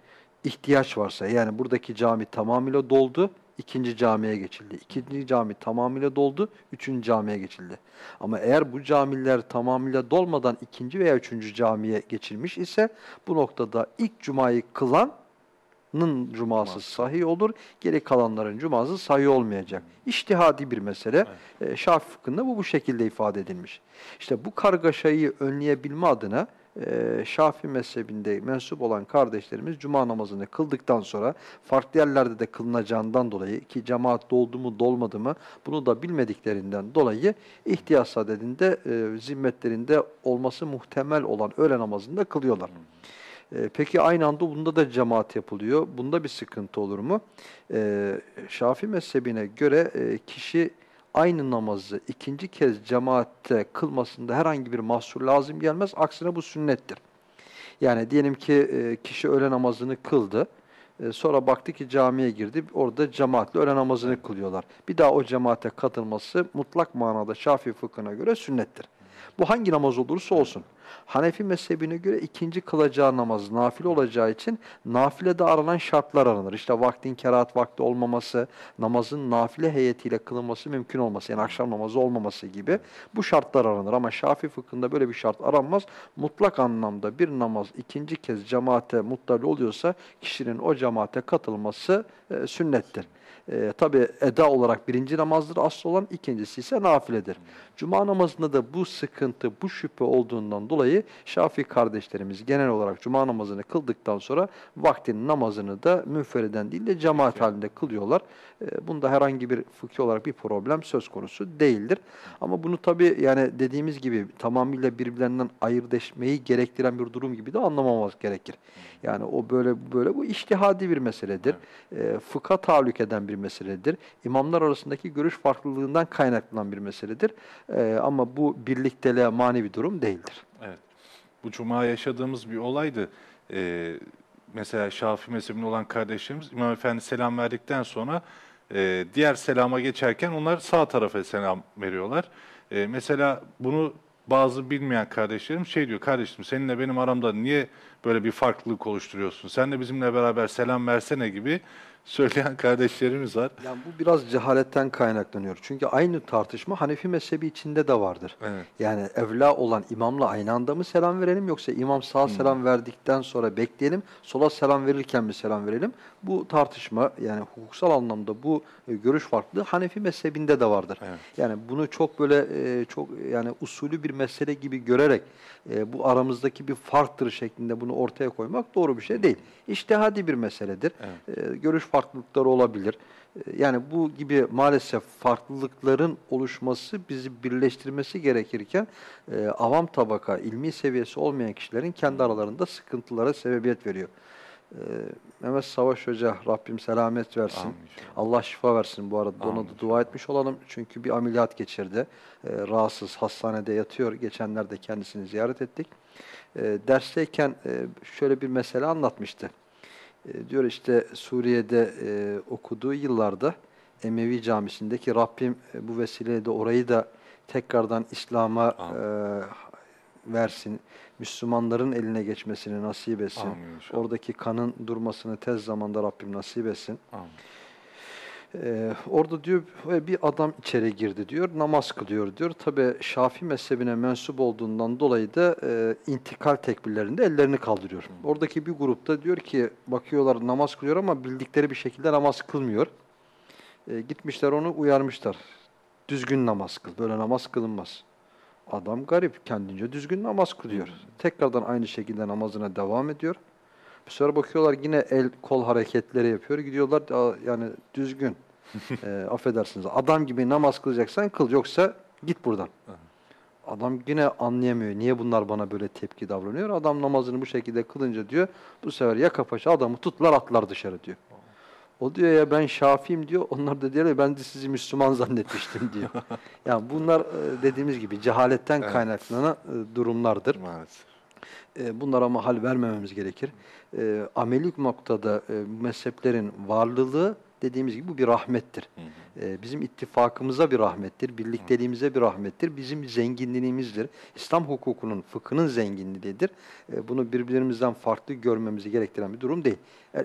İhtiyaç varsa yani buradaki cami tamamıyla doldu, ikinci camiye geçildi. İkinci cami tamamıyla doldu, üçüncü camiye geçildi. Ama eğer bu camiler tamamıyla dolmadan ikinci veya üçüncü camiye geçilmiş ise bu noktada ilk cumayı kılanın cuması sahih olur, geri kalanların cuması sahih olmayacak. İçtihadi bir mesele. Evet. E, Şafii fıkhında bu bu şekilde ifade edilmiş. İşte bu kargaşayı önleyebilme adına e, Şafii mezhebinde mensup olan kardeşlerimiz cuma namazını kıldıktan sonra farklı yerlerde de kılınacağından dolayı ki cemaat doldu mu dolmadı mı bunu da bilmediklerinden dolayı ihtiyaç sadedinde e, zimmetlerinde olması muhtemel olan öğle namazını da kılıyorlar. E, peki aynı anda bunda da cemaat yapılıyor. Bunda bir sıkıntı olur mu? E, Şafii mezhebine göre e, kişi aynı namazı ikinci kez cemaatte kılmasında herhangi bir mahsur lazım gelmez. Aksine bu sünnettir. Yani diyelim ki e, kişi öğle namazını kıldı. E, sonra baktı ki camiye girdi. Orada cemaatle öğle namazını kılıyorlar. Bir daha o cemaate katılması mutlak manada Şafii fıkhına göre sünnettir. Bu hangi namaz olursa olsun. Hanefi mezhebine göre ikinci kılacağı namaz nafile olacağı için nafilede aranan şartlar aranır. İşte vaktin kerahat vakti olmaması, namazın nafile heyetiyle kılınması mümkün olması, yani akşam namazı olmaması gibi bu şartlar aranır. Ama Şafii fıkhında böyle bir şart aranmaz. Mutlak anlamda bir namaz ikinci kez cemaate muttali oluyorsa kişinin o cemaate katılması e, sünnettir. E, Tabi eda olarak birinci namazdır asıl olan, ikincisi ise nafiledir. Cuma namazında da bu sıkıntı, bu şüphe olduğundan dolayı Şafii kardeşlerimiz genel olarak cuma namazını kıldıktan sonra vaktin namazını da müferiden değil de cemaat halinde kılıyorlar. E, bunda herhangi bir fıkhi olarak bir problem söz konusu değildir. Ama bunu tabi yani dediğimiz gibi tamamıyla birbirlerinden ayırt etmeyi gerektiren bir durum gibi de anlamamamız gerekir. Yani o böyle böyle bu iştihadi bir meseledir. Evet. E, fıkha tahallük eden bir meseledir. İmamlar arasındaki görüş farklılığından kaynaklanan bir meseledir. E, ama bu birlikteliğe mani bir durum değildir. Evet. Bu cuma yaşadığımız bir olaydı. Ee, mesela Şafii mezhebinde olan kardeşlerimiz İmam Efendi selam verdikten sonra e, diğer selama geçerken onlar sağ tarafa selam veriyorlar. E, mesela bunu bazı bilmeyen kardeşlerim şey diyor, kardeşim seninle benim aramda niye böyle bir farklılık oluşturuyorsun? Sen de bizimle beraber selam versene gibi söyleyen kardeşlerimiz var. Yani bu biraz cehaletten kaynaklanıyor. Çünkü aynı tartışma Hanefi mezhebi içinde de vardır. Evet. Yani evla olan imamla aynı anda mı selam verelim yoksa imam sağ hmm. selam verdikten sonra bekleyelim, sola selam verirken mi selam verelim? Bu tartışma yani hukuksal anlamda bu e, görüş farklı Hanefi mezhebinde de vardır. Evet. Yani bunu çok böyle e, çok yani usulü bir mesele gibi görerek e, bu aramızdaki bir farktır şeklinde bunu ortaya koymak doğru bir şey değil. İştihadi bir meseledir. Evet. Görüş farklı farklılıkları olabilir. E, Yani bu gibi maalesef farklılıkların oluşması bizi birleştirmesi gerekirken e, avam tabaka, ilmi seviyesi olmayan kişilerin kendi aralarında sıkıntılara sebebiyet veriyor. E, Mehmet Savaş Hoca Rabbim selamet versin. Amin. Allah şifa versin bu arada. Ona Amin. da dua etmiş olalım. Çünkü bir ameliyat geçirdi. E, rahatsız, hastanede yatıyor. Geçenlerde kendisini ziyaret ettik. E, dersteyken e, şöyle bir mesele anlatmıştı. E, diyor işte Suriye'de e, okuduğu yıllarda Emevi Camisi'ndeki Rabbim e, bu vesileyle de orayı da tekrardan İslam'a e, versin. Müslümanların eline geçmesini nasip etsin. Amin. Oradaki kanın durmasını tez zamanda Rabbim nasip etsin. Amin. Ee, orada diyor bir adam içeri girdi diyor, namaz kılıyor diyor. Tabi Şafii mezhebine mensup olduğundan dolayı da e, intikal tekbirlerinde ellerini kaldırıyor. Oradaki bir grupta diyor ki bakıyorlar namaz kılıyor ama bildikleri bir şekilde namaz kılmıyor. E, gitmişler onu uyarmışlar. Düzgün namaz kıl, böyle namaz kılınmaz. Adam garip, kendince düzgün namaz kılıyor. Tekrardan aynı şekilde namazına devam ediyor. Sonra bakıyorlar yine el kol hareketleri yapıyor. Gidiyorlar "Aa, yani düzgün. e, affedersiniz. Adam gibi namaz kılacaksan kıl yoksa git buradan. Adam yine anlayamıyor. Niye bunlar bana böyle tepki davranıyor? Adam namazını bu şekilde kılınca diyor. Bu sefer yaka paşa adamı tuttular atlar dışarı diyor. O diyor ya ben Şafi'yim diyor. Onlar da diyorlar ben de sizi Müslüman zannetmiştim diyor. yani bunlar e, dediğimiz gibi cehaletten Evet. kaynaklanan e, durumlardır. Maalesef. E, Bunlara mahal vermememiz gerekir. E, amelik noktada e, mezheplerin varlığı dediğimiz gibi bu bir rahmettir. Hı hı. Bizim ittifakımıza bir rahmettir, birlikteliğimize bir rahmettir, bizim zenginliğimizdir. İslam hukukunun, fıkhının zenginliğidir. Bunu birbirimizden farklı görmemizi gerektiren bir durum değil.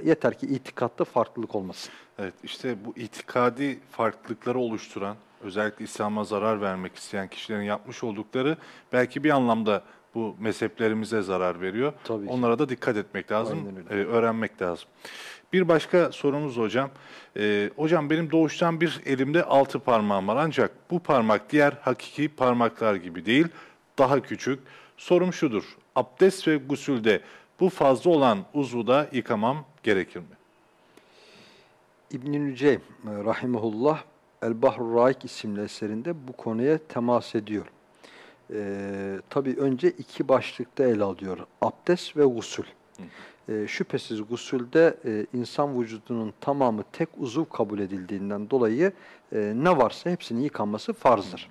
Yeter ki itikatta farklılık olmasın. Evet işte bu itikadi farklılıkları oluşturan, özellikle İslam'a zarar vermek isteyen kişilerin yapmış oldukları belki bir anlamda bu mezheplerimize zarar veriyor. Tabii ki. Onlara da dikkat etmek lazım, e, öğrenmek lazım. Bir başka sorumuz hocam. E, hocam benim doğuştan bir elimde altı parmağım var ancak bu parmak diğer hakiki parmaklar gibi değil, daha küçük. Sorum şudur, abdest ve gusülde bu fazla olan uzvuda yıkamam gerekir mi? İbn-i Nüceym e, Rahimullah El-Bahrur Raik isimli eserinde bu konuya temas ediyor. Ee, tabii önce iki başlıkta ele alıyor. Abdest ve gusül. Ee, şüphesiz gusülde e, insan vücudunun tamamı tek uzuv kabul edildiğinden dolayı e, ne varsa hepsinin yıkanması farzdır.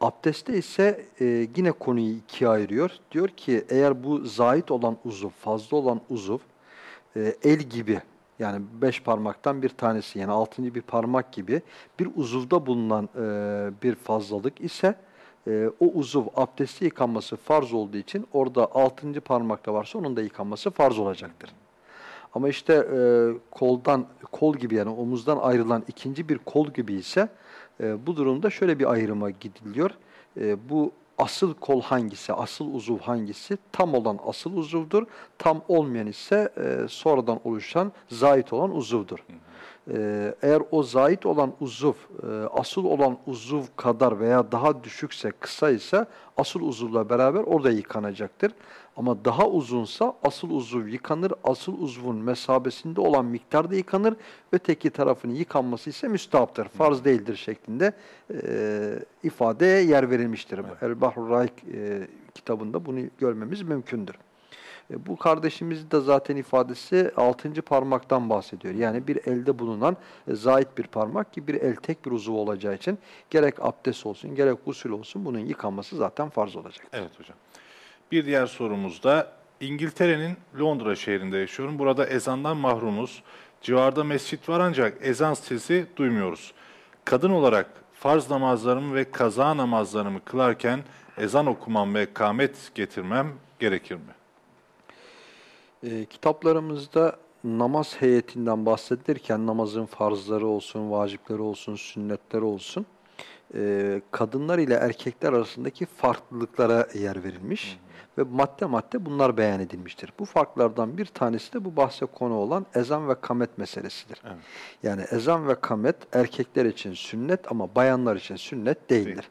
Abdestte ise e, yine konuyu ikiye ayırıyor. Diyor ki eğer bu zait olan uzuv, fazla olan uzuv e, el gibi yani beş parmaktan bir tanesi yani altıncı bir parmak gibi bir uzuvda bulunan e, bir fazlalık ise e, o uzuv abdesti yıkanması farz olduğu için orada altıncı parmakta varsa onun da yıkanması farz olacaktır. Ama işte e, koldan kol gibi yani omuzdan ayrılan ikinci bir kol gibi ise e, bu durumda şöyle bir ayrıma gidiliyor. E, bu asıl kol hangisi, asıl uzuv hangisi? Tam olan asıl uzuvdur. Tam olmayan ise e, sonradan oluşan zait olan uzuvdur. E, eğer o zait olan uzuv e, asıl olan uzuv kadar veya daha düşükse, kısa ise asıl uzuvla beraber orada yıkanacaktır. Ama daha uzunsa asıl uzuv yıkanır, asıl uzvun mesabesinde olan miktarda yıkanır, öteki tarafının yıkanması ise müstahaptır, farz değildir şeklinde e, ifadeye yer verilmiştir. El-Bahrur Raik e, kitabında bunu görmemiz mümkündür. E, Bu kardeşimiz de zaten ifadesi altıncı parmaktan bahsediyor. Yani bir elde bulunan e, zait bir parmak ki bir el tek bir uzuv olacağı için gerek abdest olsun gerek usul olsun bunun yıkanması zaten farz olacak. Evet hocam. Bir diğer sorumuz da İngiltere'nin Londra şehrinde yaşıyorum. Burada ezandan mahrumuz. Civarda mescit var ancak ezan sesi duymuyoruz. Kadın olarak farz namazlarımı ve kaza namazlarımı kılarken ezan okumam ve kamet getirmem gerekir mi? E, kitaplarımızda namaz heyetinden bahsedilirken namazın farzları olsun, vacipleri olsun, sünnetleri olsun e, kadınlar ile erkekler arasındaki farklılıklara yer verilmiş ve madde madde bunlar beyan edilmiştir. Bu farklardan bir tanesi de bu bahse konu olan ezan ve kamet meselesidir. Evet. Yani ezan ve kamet erkekler için sünnet ama bayanlar için sünnet değildir. Değil.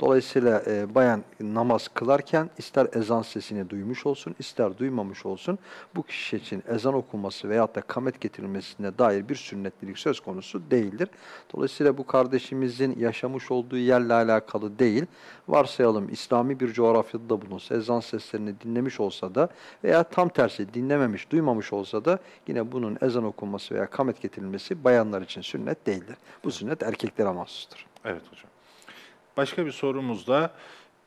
Dolayısıyla e, bayan namaz kılarken ister ezan sesini duymuş olsun, ister duymamış olsun bu kişi için ezan okunması veyahut da kamet getirilmesine dair bir sünnetlilik söz konusu değildir. Dolayısıyla bu kardeşimizin yaşamış olduğu yerle alakalı değil. Varsayalım İslami bir coğrafyada da bulunsa, ezan seslerini dinlemiş olsa da veya tam tersi dinlememiş, duymamış olsa da yine bunun ezan okunması veya kamet getirilmesi bayanlar için sünnet değildir. Bu sünnet erkeklere mahsustur. Evet hocam. Başka bir sorumuz da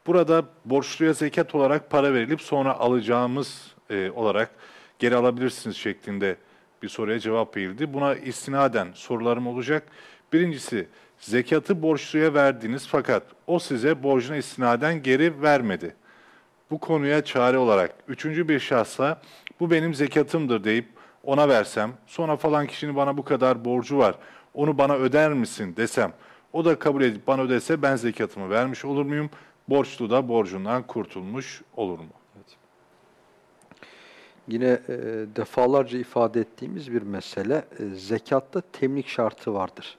burada borçluya zekat olarak para verilip sonra alacağımız e, olarak geri alabilirsiniz şeklinde bir soruya cevap verildi. Buna istinaden sorularım olacak. Birincisi zekatı borçluya verdiniz fakat o size borcuna istinaden geri vermedi. Bu konuya çare olarak üçüncü bir şahsa bu benim zekatımdır deyip ona versem sonra falan kişinin bana bu kadar borcu var onu bana öder misin desem o da kabul edip bana ödese ben zekatımı vermiş olur muyum? Borçlu da borcundan kurtulmuş olur mu? Yine e, defalarca ifade ettiğimiz bir mesele, e, zekatta temlik şartı vardır.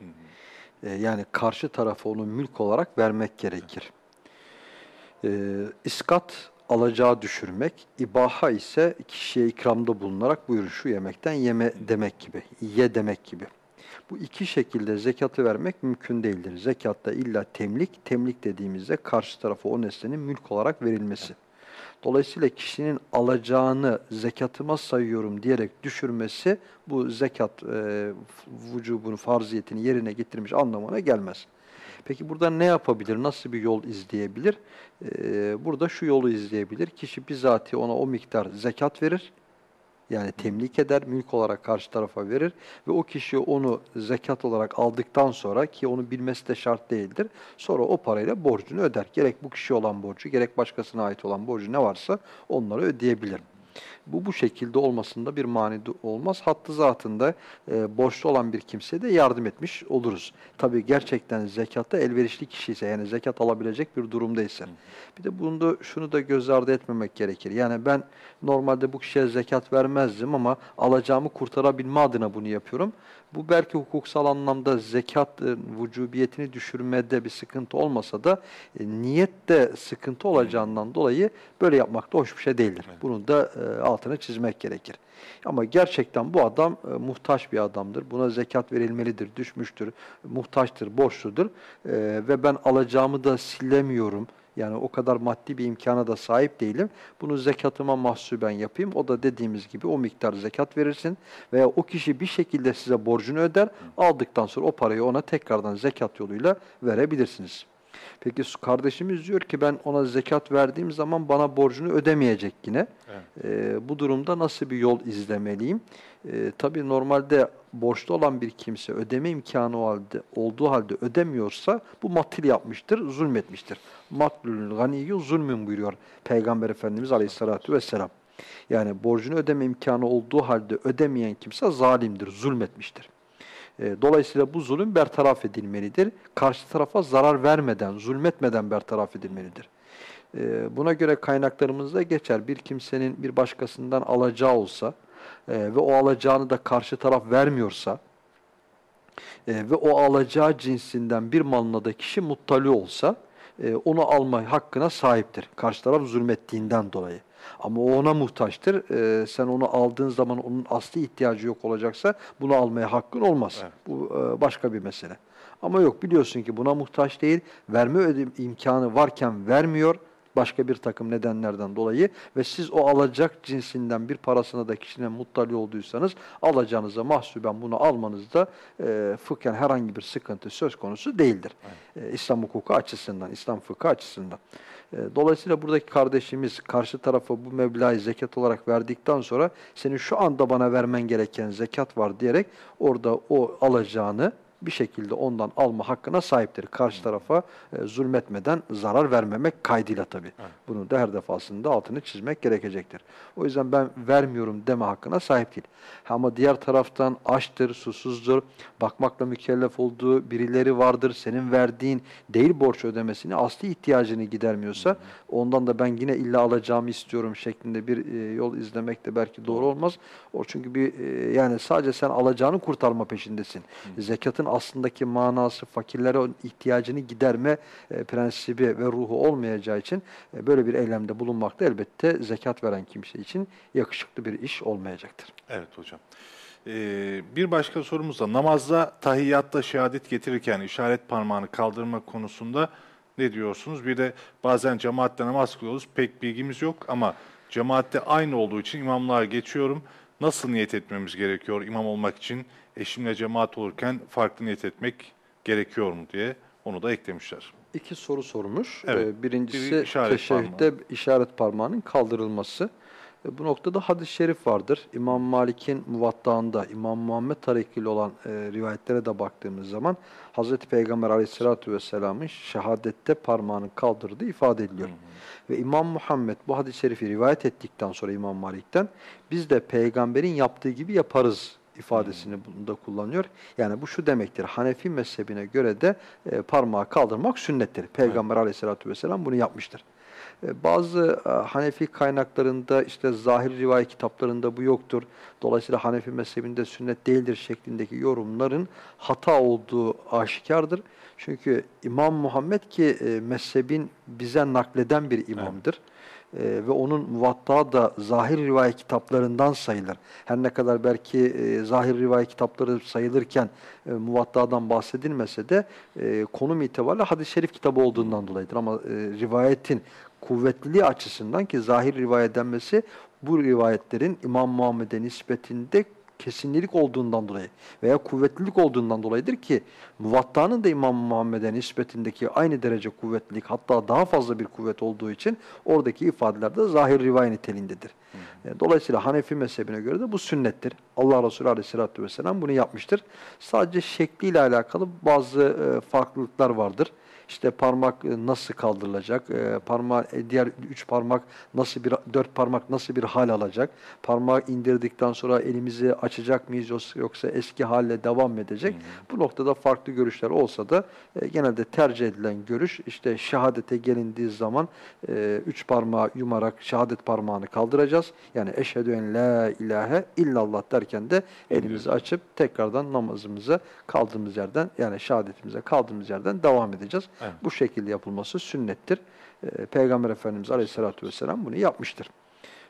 E, yani karşı tarafa onu mülk olarak vermek gerekir. E, iskat alacağı düşürmek, ibaha ise kişiye ikramda bulunarak buyurun şu yemekten yeme demek gibi, ye demek gibi. Bu iki şekilde zekatı vermek mümkün değildir. Zekatta illa temlik, temlik dediğimizde karşı tarafa o nesnenin mülk olarak verilmesi. Dolayısıyla kişinin alacağını zekatıma sayıyorum diyerek düşürmesi bu zekat e, vücubunu, farziyetini yerine getirmiş anlamına gelmez. Peki burada ne yapabilir, nasıl bir yol izleyebilir? Ee, burada şu yolu izleyebilir. Kişi bizatihi ona o miktar zekat verir. Yani temlik eder, mülk olarak karşı tarafa verir ve o kişi onu zekat olarak aldıktan sonra ki onu bilmesi de şart değildir. Sonra o parayla borcunu öder. Gerek bu kişi olan borcu, gerek başkasına ait olan borcu ne varsa onları ödeyebilir. Bu bu şekilde olmasında bir mani olmaz. Hattı zatında e, borçlu olan bir kimseye de yardım etmiş oluruz. Tabii gerçekten zekatta elverişli kişi ise yani zekat alabilecek bir durumdaysa. Bir de bunda şunu da göz ardı etmemek gerekir. Yani ben normalde bu kişiye zekat vermezdim ama alacağımı kurtarabilme adına bunu yapıyorum. Bu belki hukuksal anlamda zekat e, vücubiyetini düşürmede bir sıkıntı olmasa da e, niyette sıkıntı olacağından dolayı böyle yapmak da hoş bir şey değildir. Bunun da e, altını çizmek gerekir. Ama gerçekten bu adam e, muhtaç bir adamdır. Buna zekat verilmelidir, düşmüştür, muhtaçtır, borçludur. E, ve ben alacağımı da silemiyorum yani o kadar maddi bir imkana da sahip değilim. Bunu zekatıma mahsuben yapayım. O da dediğimiz gibi o miktar zekat verirsin. Veya o kişi bir şekilde size borcunu öder. Aldıktan sonra o parayı ona tekrardan zekat yoluyla verebilirsiniz. Peki kardeşimiz diyor ki ben ona zekat verdiğim zaman bana borcunu ödemeyecek yine. Evet. E, bu durumda nasıl bir yol izlemeliyim? E, tabii normalde borçlu olan bir kimse ödeme imkanı halde, olduğu halde ödemiyorsa bu matil yapmıştır, zulmetmiştir. Matlül ganiyyü zulmün buyuruyor Peygamber Efendimiz Aleyhisselatü Vesselam. Yani borcunu ödeme imkanı olduğu halde ödemeyen kimse zalimdir, zulmetmiştir. E, dolayısıyla bu zulüm bertaraf edilmelidir. Karşı tarafa zarar vermeden, zulmetmeden bertaraf edilmelidir. E, buna göre kaynaklarımızda geçer. Bir kimsenin bir başkasından alacağı olsa e, ve o alacağını da karşı taraf vermiyorsa ve o alacağı cinsinden bir malına da kişi muttali olsa onu alma hakkına sahiptir. Karşı taraf zulmettiğinden dolayı. Ama o ona muhtaçtır. Ee, sen onu aldığın zaman onun asli ihtiyacı yok olacaksa bunu almaya hakkın olmaz. Evet. Bu e, başka bir mesele. Ama yok biliyorsun ki buna muhtaç değil. Verme imkanı varken vermiyor başka bir takım nedenlerden dolayı ve siz o alacak cinsinden bir parasına da kişinin muttali olduysanız alacağınıza mahsuben bunu almanızda e, fıkhen herhangi bir sıkıntı söz konusu değildir. E, İslam hukuku açısından, İslam fıkı açısından. E, dolayısıyla buradaki kardeşimiz karşı tarafa bu meblağı zekat olarak verdikten sonra senin şu anda bana vermen gereken zekat var diyerek orada o alacağını bir şekilde ondan alma hakkına sahiptir. Karşı tarafa e, zulmetmeden zarar vermemek kaydıyla tabii. Evet. Bunu da her defasında altını çizmek gerekecektir. O yüzden ben vermiyorum deme hakkına sahip değil. Ama diğer taraftan açtır, susuzdur, bakmakla mükellef olduğu birileri vardır. Senin verdiğin değil borç ödemesini, asli ihtiyacını gidermiyorsa ondan da ben yine illa alacağımı istiyorum şeklinde bir e, yol izlemek de belki doğru olmaz. O çünkü bir e, yani sadece sen alacağını kurtarma peşindesin. Hı. Zekatın aslındaki manası fakirlere ihtiyacını giderme e, prensibi ve ruhu olmayacağı için e, böyle bir eylemde bulunmak da elbette zekat veren kimse için yakışıklı bir iş olmayacaktır. Evet hocam. Ee, bir başka sorumuz da namazda tahiyyatta şehadet getirirken işaret parmağını kaldırma konusunda ne diyorsunuz? Bir de bazen cemaatle namaz kılıyoruz. Pek bilgimiz yok ama cemaatte aynı olduğu için imamlığa geçiyorum. Nasıl niyet etmemiz gerekiyor imam olmak için? Eşimle cemaat olurken farklı niyet etmek gerekiyor mu diye onu da eklemişler. İki soru sormuş. Evet. Ee, Birincisi Biri işaret teşehhütte işaret parmağının kaldırılması. E, Bu noktada hadis-i şerif vardır. İmam Malik'in muvattağında İmam Muhammed tarikiyle olan e, rivayetlere de baktığımız zaman Hazreti Peygamber aleyhissalatü vesselamın şehadette parmağını kaldırdığı ifade ediliyor. Ve İmam Muhammed bu hadis-i şerifi rivayet ettikten sonra İmam Malik'ten biz de peygamberin yaptığı gibi yaparız ifadesini bunda kullanıyor. Yani bu şu demektir. Hanefi mezhebine göre de e, parmağı kaldırmak sünnettir. Peygamber aleyhissalatü vesselam bunu yapmıştır. E, Bazı e, Hanefi kaynaklarında işte zahir rivayet kitaplarında bu yoktur. Dolayısıyla Hanefi mezhebinde sünnet değildir şeklindeki yorumların hata olduğu aşikardır. Çünkü İmam Muhammed ki e, mezhebin bize nakleden bir imamdır. E, ve onun muvatta da zahir rivayet kitaplarından sayılır. Her ne kadar belki e, zahir rivayet kitapları sayılırken e, muvattadan bahsedilmese de e, konum itibariyle hadis-i şerif kitabı olduğundan dolayıdır. Ama e, rivayetin kuvvetliliği açısından ki zahir rivayet denmesi bu rivayetlerin İmam Muhammed'e nispetinde kesinlilik olduğundan dolayı veya kuvvetlilik olduğundan dolayıdır ki Muvatta'nın da İmam Muhammed'e nispetindeki aynı derece kuvvetlilik hatta daha fazla bir kuvvet olduğu için oradaki ifadeler de zahir rivayet niteliğindedir. E, Dolayısıyla Hanefi mezhebine göre de bu sünnettir. Allah Resulü Aleyhisselatü Vesselam bunu yapmıştır. Sadece şekliyle alakalı bazı e, farklılıklar vardır. İşte parmak e, nasıl kaldırılacak, e, parmağı, e, diğer üç parmak nasıl bir, dört parmak nasıl bir hal alacak, parmağı indirdikten sonra elimizi açacak mıyız yoksa- eski halle devam mı edecek? Bu noktada farklı görüşler olsa da genelde tercih edilen görüş işte şehadete gelindiği zaman üç parmağı yumarak şehadet parmağını kaldıracağız. Yani eşhedü en la ilahe illallah derken de elimizi açıp tekrardan namazımıza kaldığımız yerden yani şehadetimize kaldığımız yerden devam edeceğiz. Evet. Bu şekilde yapılması sünnettir. E, Peygamber Efendimiz Aleyhisselatü Vesselam bunu yapmıştır.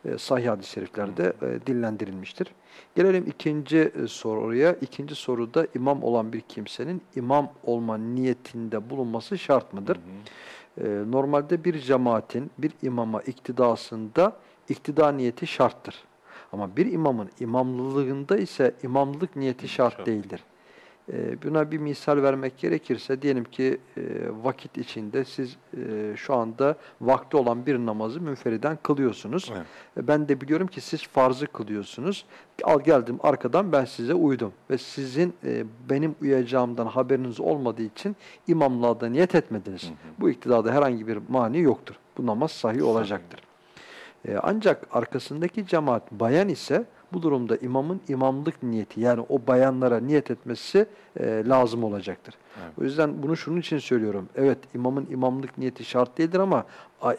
E, Sahih hadis-i şeriflerde e, dillendirilmiştir. Gelelim ikinci e, soruya. İkinci soruda imam olan bir kimsenin imam olma niyetinde bulunması şart mıdır? E, Normalde bir cemaatin bir imama iktidasında iktida niyeti şarttır. Ama bir imamın imamlılığında ise imamlık niyeti Şart. değildir. E, Buna bir misal vermek gerekirse diyelim ki e, vakit içinde siz e, şu anda vakti olan bir namazı münferiden kılıyorsunuz. Evet. E, Ben de biliyorum ki siz farzı kılıyorsunuz. Al geldim arkadan ben size uydum ve sizin e, benim uyacağımdan haberiniz olmadığı için imamlığa da niyet etmediniz. Bu iktidada herhangi bir mani yoktur. Bu namaz sahih olacaktır. E, ancak arkasındaki cemaat bayan ise bu durumda imamın imamlık niyeti yani o bayanlara niyet etmesi e, lazım olacaktır. Evet. O yüzden bunu şunun için söylüyorum. Evet imamın imamlık niyeti şart değildir ama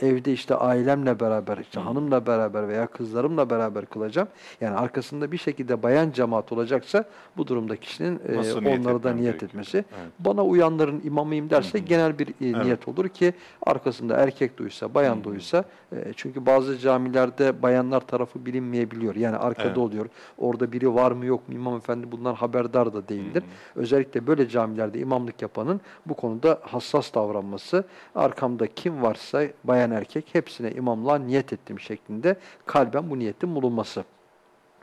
evde işte ailemle beraber, işte hanımla beraber veya kızlarımla beraber kılacağım. Yani arkasında bir şekilde bayan cemaat olacaksa bu durumda kişinin e, niyet onlara da niyet gerekiyor? etmesi. Evet. Bana uyanların imamıyım derse genel bir e, niyet olur ki arkasında erkek duysa, bayan duysa. E, çünkü bazı camilerde bayanlar tarafı bilinmeyebiliyor. Yani arkada Evet. oluyor. Orada biri var mı yok mu imam efendi bunlar haberdar da değildir. Özellikle böyle camilerde imamlık yapanın bu konuda hassas davranması, arkamda kim varsa bayan erkek hepsine imamlığa niyet ettim şeklinde kalben bu niyetin bulunması.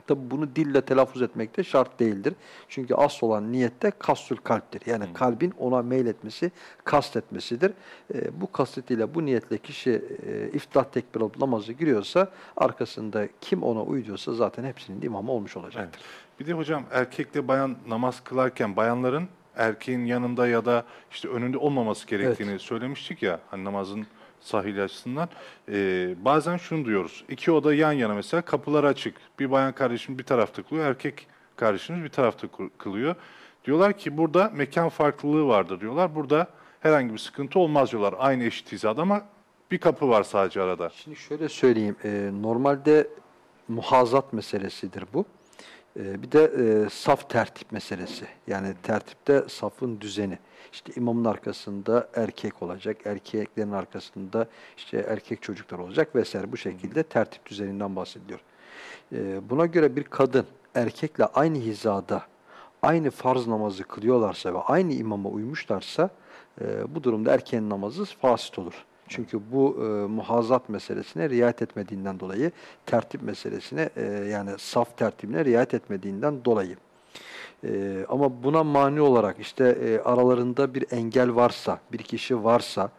Tabi bunu dille telaffuz etmek de şart değildir. Çünkü asıl olan niyette kastül kalptir. Yani kalbin ona meyletmesi, kast etmesidir. E, bu kasıtıyla, bu niyetle kişi e, iftah tekbir alıp namazı giriyorsa arkasında kim ona uyuyorsa zaten hepsinin imamı olmuş Evet. olacaktır. Bir de hocam erkekle bayan namaz kılarken bayanların erkeğin yanında ya da işte önünde olmaması gerektiğini söylemiştik ya hani namazın sahili açısından. Ee, bazen şunu diyoruz. İki oda yan yana mesela kapılar açık. Bir bayan kardeşim bir tarafta kılıyor, erkek kardeşimiz bir tarafta kı- kılıyor. Diyorlar ki burada mekan farklılığı vardır diyorlar. Burada herhangi bir sıkıntı olmaz diyorlar. Aynı eşit hizada ama bir kapı var sadece arada. Şimdi şöyle söyleyeyim. e, normalde muhazat meselesidir bu. E, bir de e, saf tertip meselesi. Yani tertipte safın düzeni. İşte imamın arkasında erkek olacak, erkeklerin arkasında işte erkek çocuklar olacak vesaire bu şekilde tertip düzeninden bahsediliyor. E, buna göre bir kadın erkekle aynı hizada aynı farz namazı kılıyorlarsa ve aynı imama uymuşlarsa e, bu durumda erkeğin namazı fasit olur. Çünkü bu e, muhazat meselesine riayet etmediğinden dolayı, tertip meselesine e, yani saf tertibine riayet etmediğinden dolayı. E, ama buna mani olarak işte e, aralarında bir engel varsa, bir kişi varsa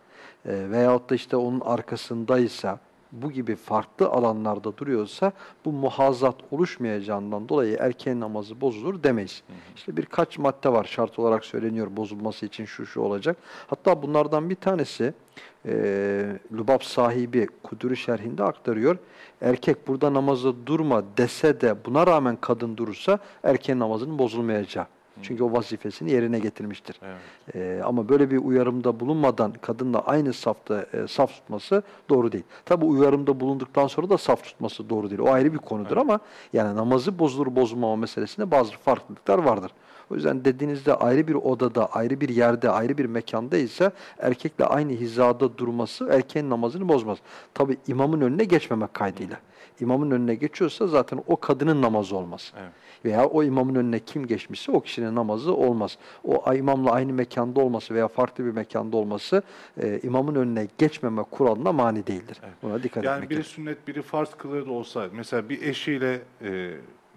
e, veyahut da işte onun arkasındaysa, bu gibi farklı alanlarda duruyorsa bu muhazat oluşmayacağından dolayı erkeğin namazı bozulur demeyiz. Hı hı. İşte birkaç madde var şart olarak söyleniyor bozulması için şu şu olacak. Hatta bunlardan bir tanesi e, Lubab sahibi Kuduri şerhinde aktarıyor. Erkek burada namazı durma dese de buna rağmen kadın durursa erkeğin namazının bozulmayacağı. Çünkü o vazifesini yerine getirmiştir. Evet. Ee, ama böyle bir uyarımda bulunmadan kadınla aynı safta e, saf tutması doğru değil. Tabi uyarımda bulunduktan sonra da saf tutması doğru değil. O ayrı bir konudur evet. ama yani namazı bozulur bozulmama meselesinde bazı farklılıklar vardır. O yüzden dediğinizde ayrı bir odada, ayrı bir yerde, ayrı bir mekanda ise erkekle aynı hizada durması erkeğin namazını bozmaz. Tabi imamın önüne geçmemek kaydıyla. İmamın önüne geçiyorsa zaten o kadının namazı olmaz. Evet veya o imamın önüne kim geçmişse o kişinin namazı olmaz. O imamla aynı mekanda olması veya farklı bir mekanda olması e, imamın önüne geçmeme kuralına mani değildir. Evet. Buna dikkat yani etmek biri sünnet, biri farz kılıyor da olsa, mesela bir eşiyle e,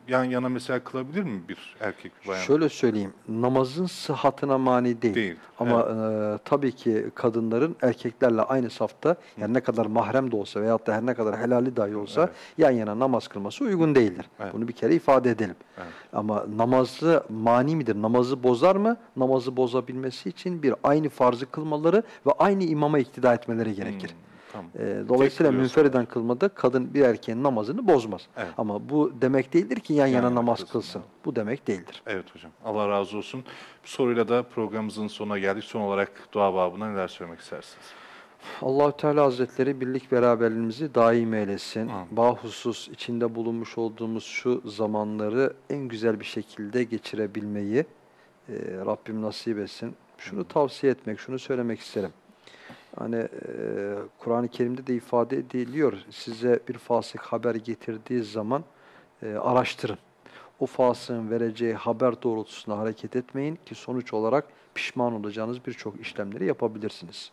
yan yana mesela kılabilir mi bir erkek bir bayan? Şöyle söyleyeyim, namazın sıhhatına mani değil. değil. Ama evet. e, tabii ki kadınların erkeklerle aynı safta, yani ne kadar mahrem de olsa veyahut da her ne kadar helali dahi olsa evet. yan yana namaz kılması uygun değildir. Evet. Bunu bir kere ifade edelim. Evet. Ama namazı mani midir? Namazı bozar mı? Namazı bozabilmesi için bir aynı farzı kılmaları ve aynı imama iktida etmeleri gerekir. Hmm. Tamam. E, dolayısıyla münferiden kılmada kadın bir erkeğin namazını bozmaz. Evet. Ama bu demek değildir ki yan, yan yana, yana namaz kılsın. kılsın. Bu demek değildir. Evet hocam. Allah razı olsun. Bu soruyla da programımızın sonuna geldik. Son olarak dua babına neler söylemek istersiniz? Allahü Teala Hazretleri birlik beraberliğimizi daim eylesin. Bahusus içinde bulunmuş olduğumuz şu zamanları en güzel bir şekilde geçirebilmeyi e, Rabbim nasip etsin. Şunu tavsiye etmek, şunu söylemek isterim. Hani e, Kur'an-ı Kerim'de de ifade ediliyor. Size bir fasık haber getirdiği zaman e, araştırın. O fasığın vereceği haber doğrultusunda hareket etmeyin ki sonuç olarak pişman olacağınız birçok işlemleri yapabilirsiniz.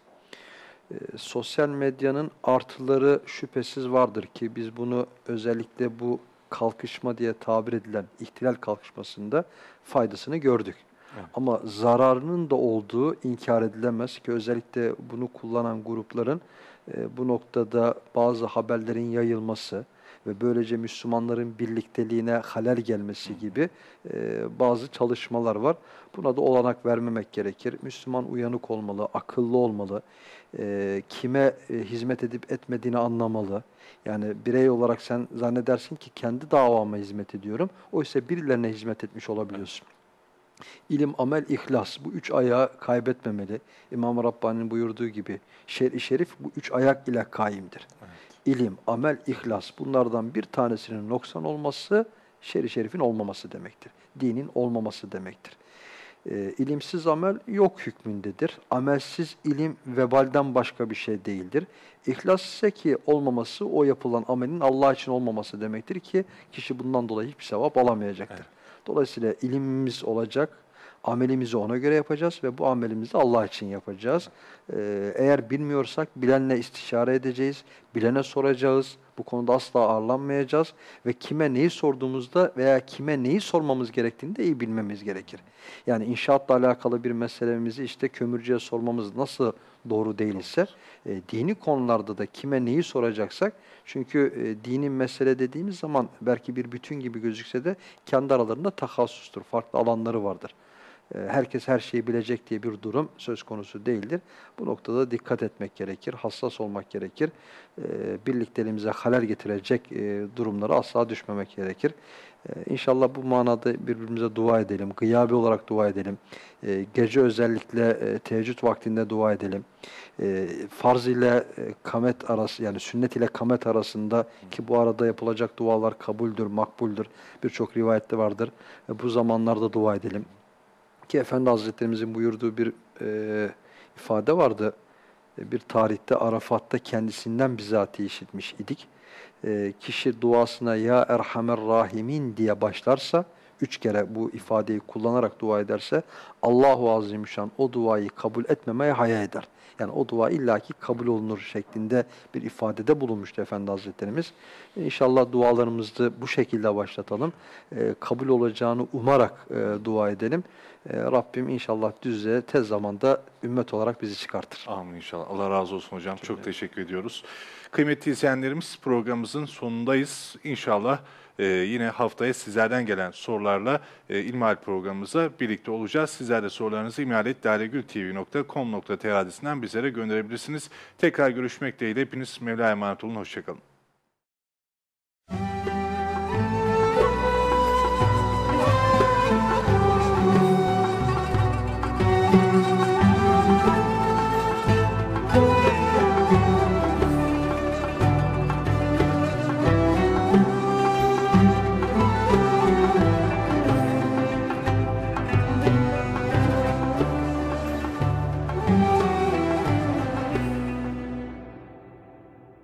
E, sosyal medyanın artıları şüphesiz vardır ki biz bunu özellikle bu kalkışma diye tabir edilen ihtilal kalkışmasında faydasını gördük. Evet. Ama zararının da olduğu inkar edilemez ki özellikle bunu kullanan grupların e, bu noktada bazı haberlerin yayılması ve böylece Müslümanların birlikteliğine halel gelmesi gibi e, bazı çalışmalar var. Buna da olanak vermemek gerekir. Müslüman uyanık olmalı, akıllı olmalı, e, kime e, hizmet edip etmediğini anlamalı. Yani birey olarak sen zannedersin ki kendi davama hizmet ediyorum. Oysa birilerine hizmet etmiş olabiliyorsun. Evet. İlim, amel, ihlas bu üç ayağı kaybetmemeli. İmam Rabbani'nin buyurduğu gibi şer-i şerif bu üç ayak ile kaimdir. Evet. İlim, amel, ihlas bunlardan bir tanesinin noksan olması şer-i şerifin olmaması demektir. Dinin olmaması demektir. E, ilimsiz amel yok hükmündedir. Amelsiz ilim vebalden başka bir şey değildir. İhlas ise ki olmaması o yapılan amelin Allah için olmaması demektir ki kişi bundan dolayı hiçbir sevap alamayacaktır. Evet. Dolayısıyla ilimimiz olacak, amelimizi ona göre yapacağız ve bu amelimizi Allah için yapacağız. Ee, eğer bilmiyorsak bilenle istişare edeceğiz, bilene soracağız. Bu konuda asla ağırlanmayacağız ve kime neyi sorduğumuzda veya kime neyi sormamız gerektiğini de iyi bilmemiz gerekir. Yani inşaatla alakalı bir meselemizi işte kömürcüye sormamız nasıl doğru değil ise e, dini konularda da kime neyi soracaksak çünkü e, dini mesele dediğimiz zaman belki bir bütün gibi gözükse de kendi aralarında tahassustur, farklı alanları vardır. E, herkes her şeyi bilecek diye bir durum söz konusu değildir. Bu noktada dikkat etmek gerekir, hassas olmak gerekir. E, birlikteliğimize halel getirecek e, durumlara asla düşmemek gerekir. E, İnşallah bu manada birbirimize dua edelim, gıyabi olarak dua edelim. Gece özellikle e, teheccüd vaktinde dua edelim. Farz ile e, kamet arası yani sünnet ile kamet arasında ki bu arada yapılacak dualar kabuldür, makbuldür. Birçok rivayette vardır. Bu zamanlarda dua edelim. Ki Efendi Hazretlerimizin buyurduğu bir e, ifade vardı. E, bir tarihte Arafat'ta kendisinden bizatihi işitmiş idik. E, kişi duasına ya Erhamer Rahimin diye başlarsa, üç kere bu ifadeyi kullanarak dua ederse Allahu Azimüşşan o duayı kabul etmemeye haya eder. Yani o dua illaki kabul olunur şeklinde bir ifadede bulunmuştu Efendi Hazretlerimiz. İnşallah dualarımızı bu şekilde başlatalım. E, kabul olacağını umarak e, dua edelim. E, Rabbim inşallah düzle tez zamanda ümmet olarak bizi çıkartır. Amin inşallah. Allah razı olsun hocam. Çok teşekkür ediyoruz. Kıymetli izleyenlerimiz programımızın sonundayız. İnşallah e, yine haftaya sizlerden gelen sorularla e, İlmihal programımıza birlikte olacağız. Sizler de sorularınızı ilmihaletlalegültv.com.tr adresinden bizlere gönderebilirsiniz. Tekrar görüşmek dileğiyle. Hepiniz Mevla'ya emanet olun. Hoşçakalın.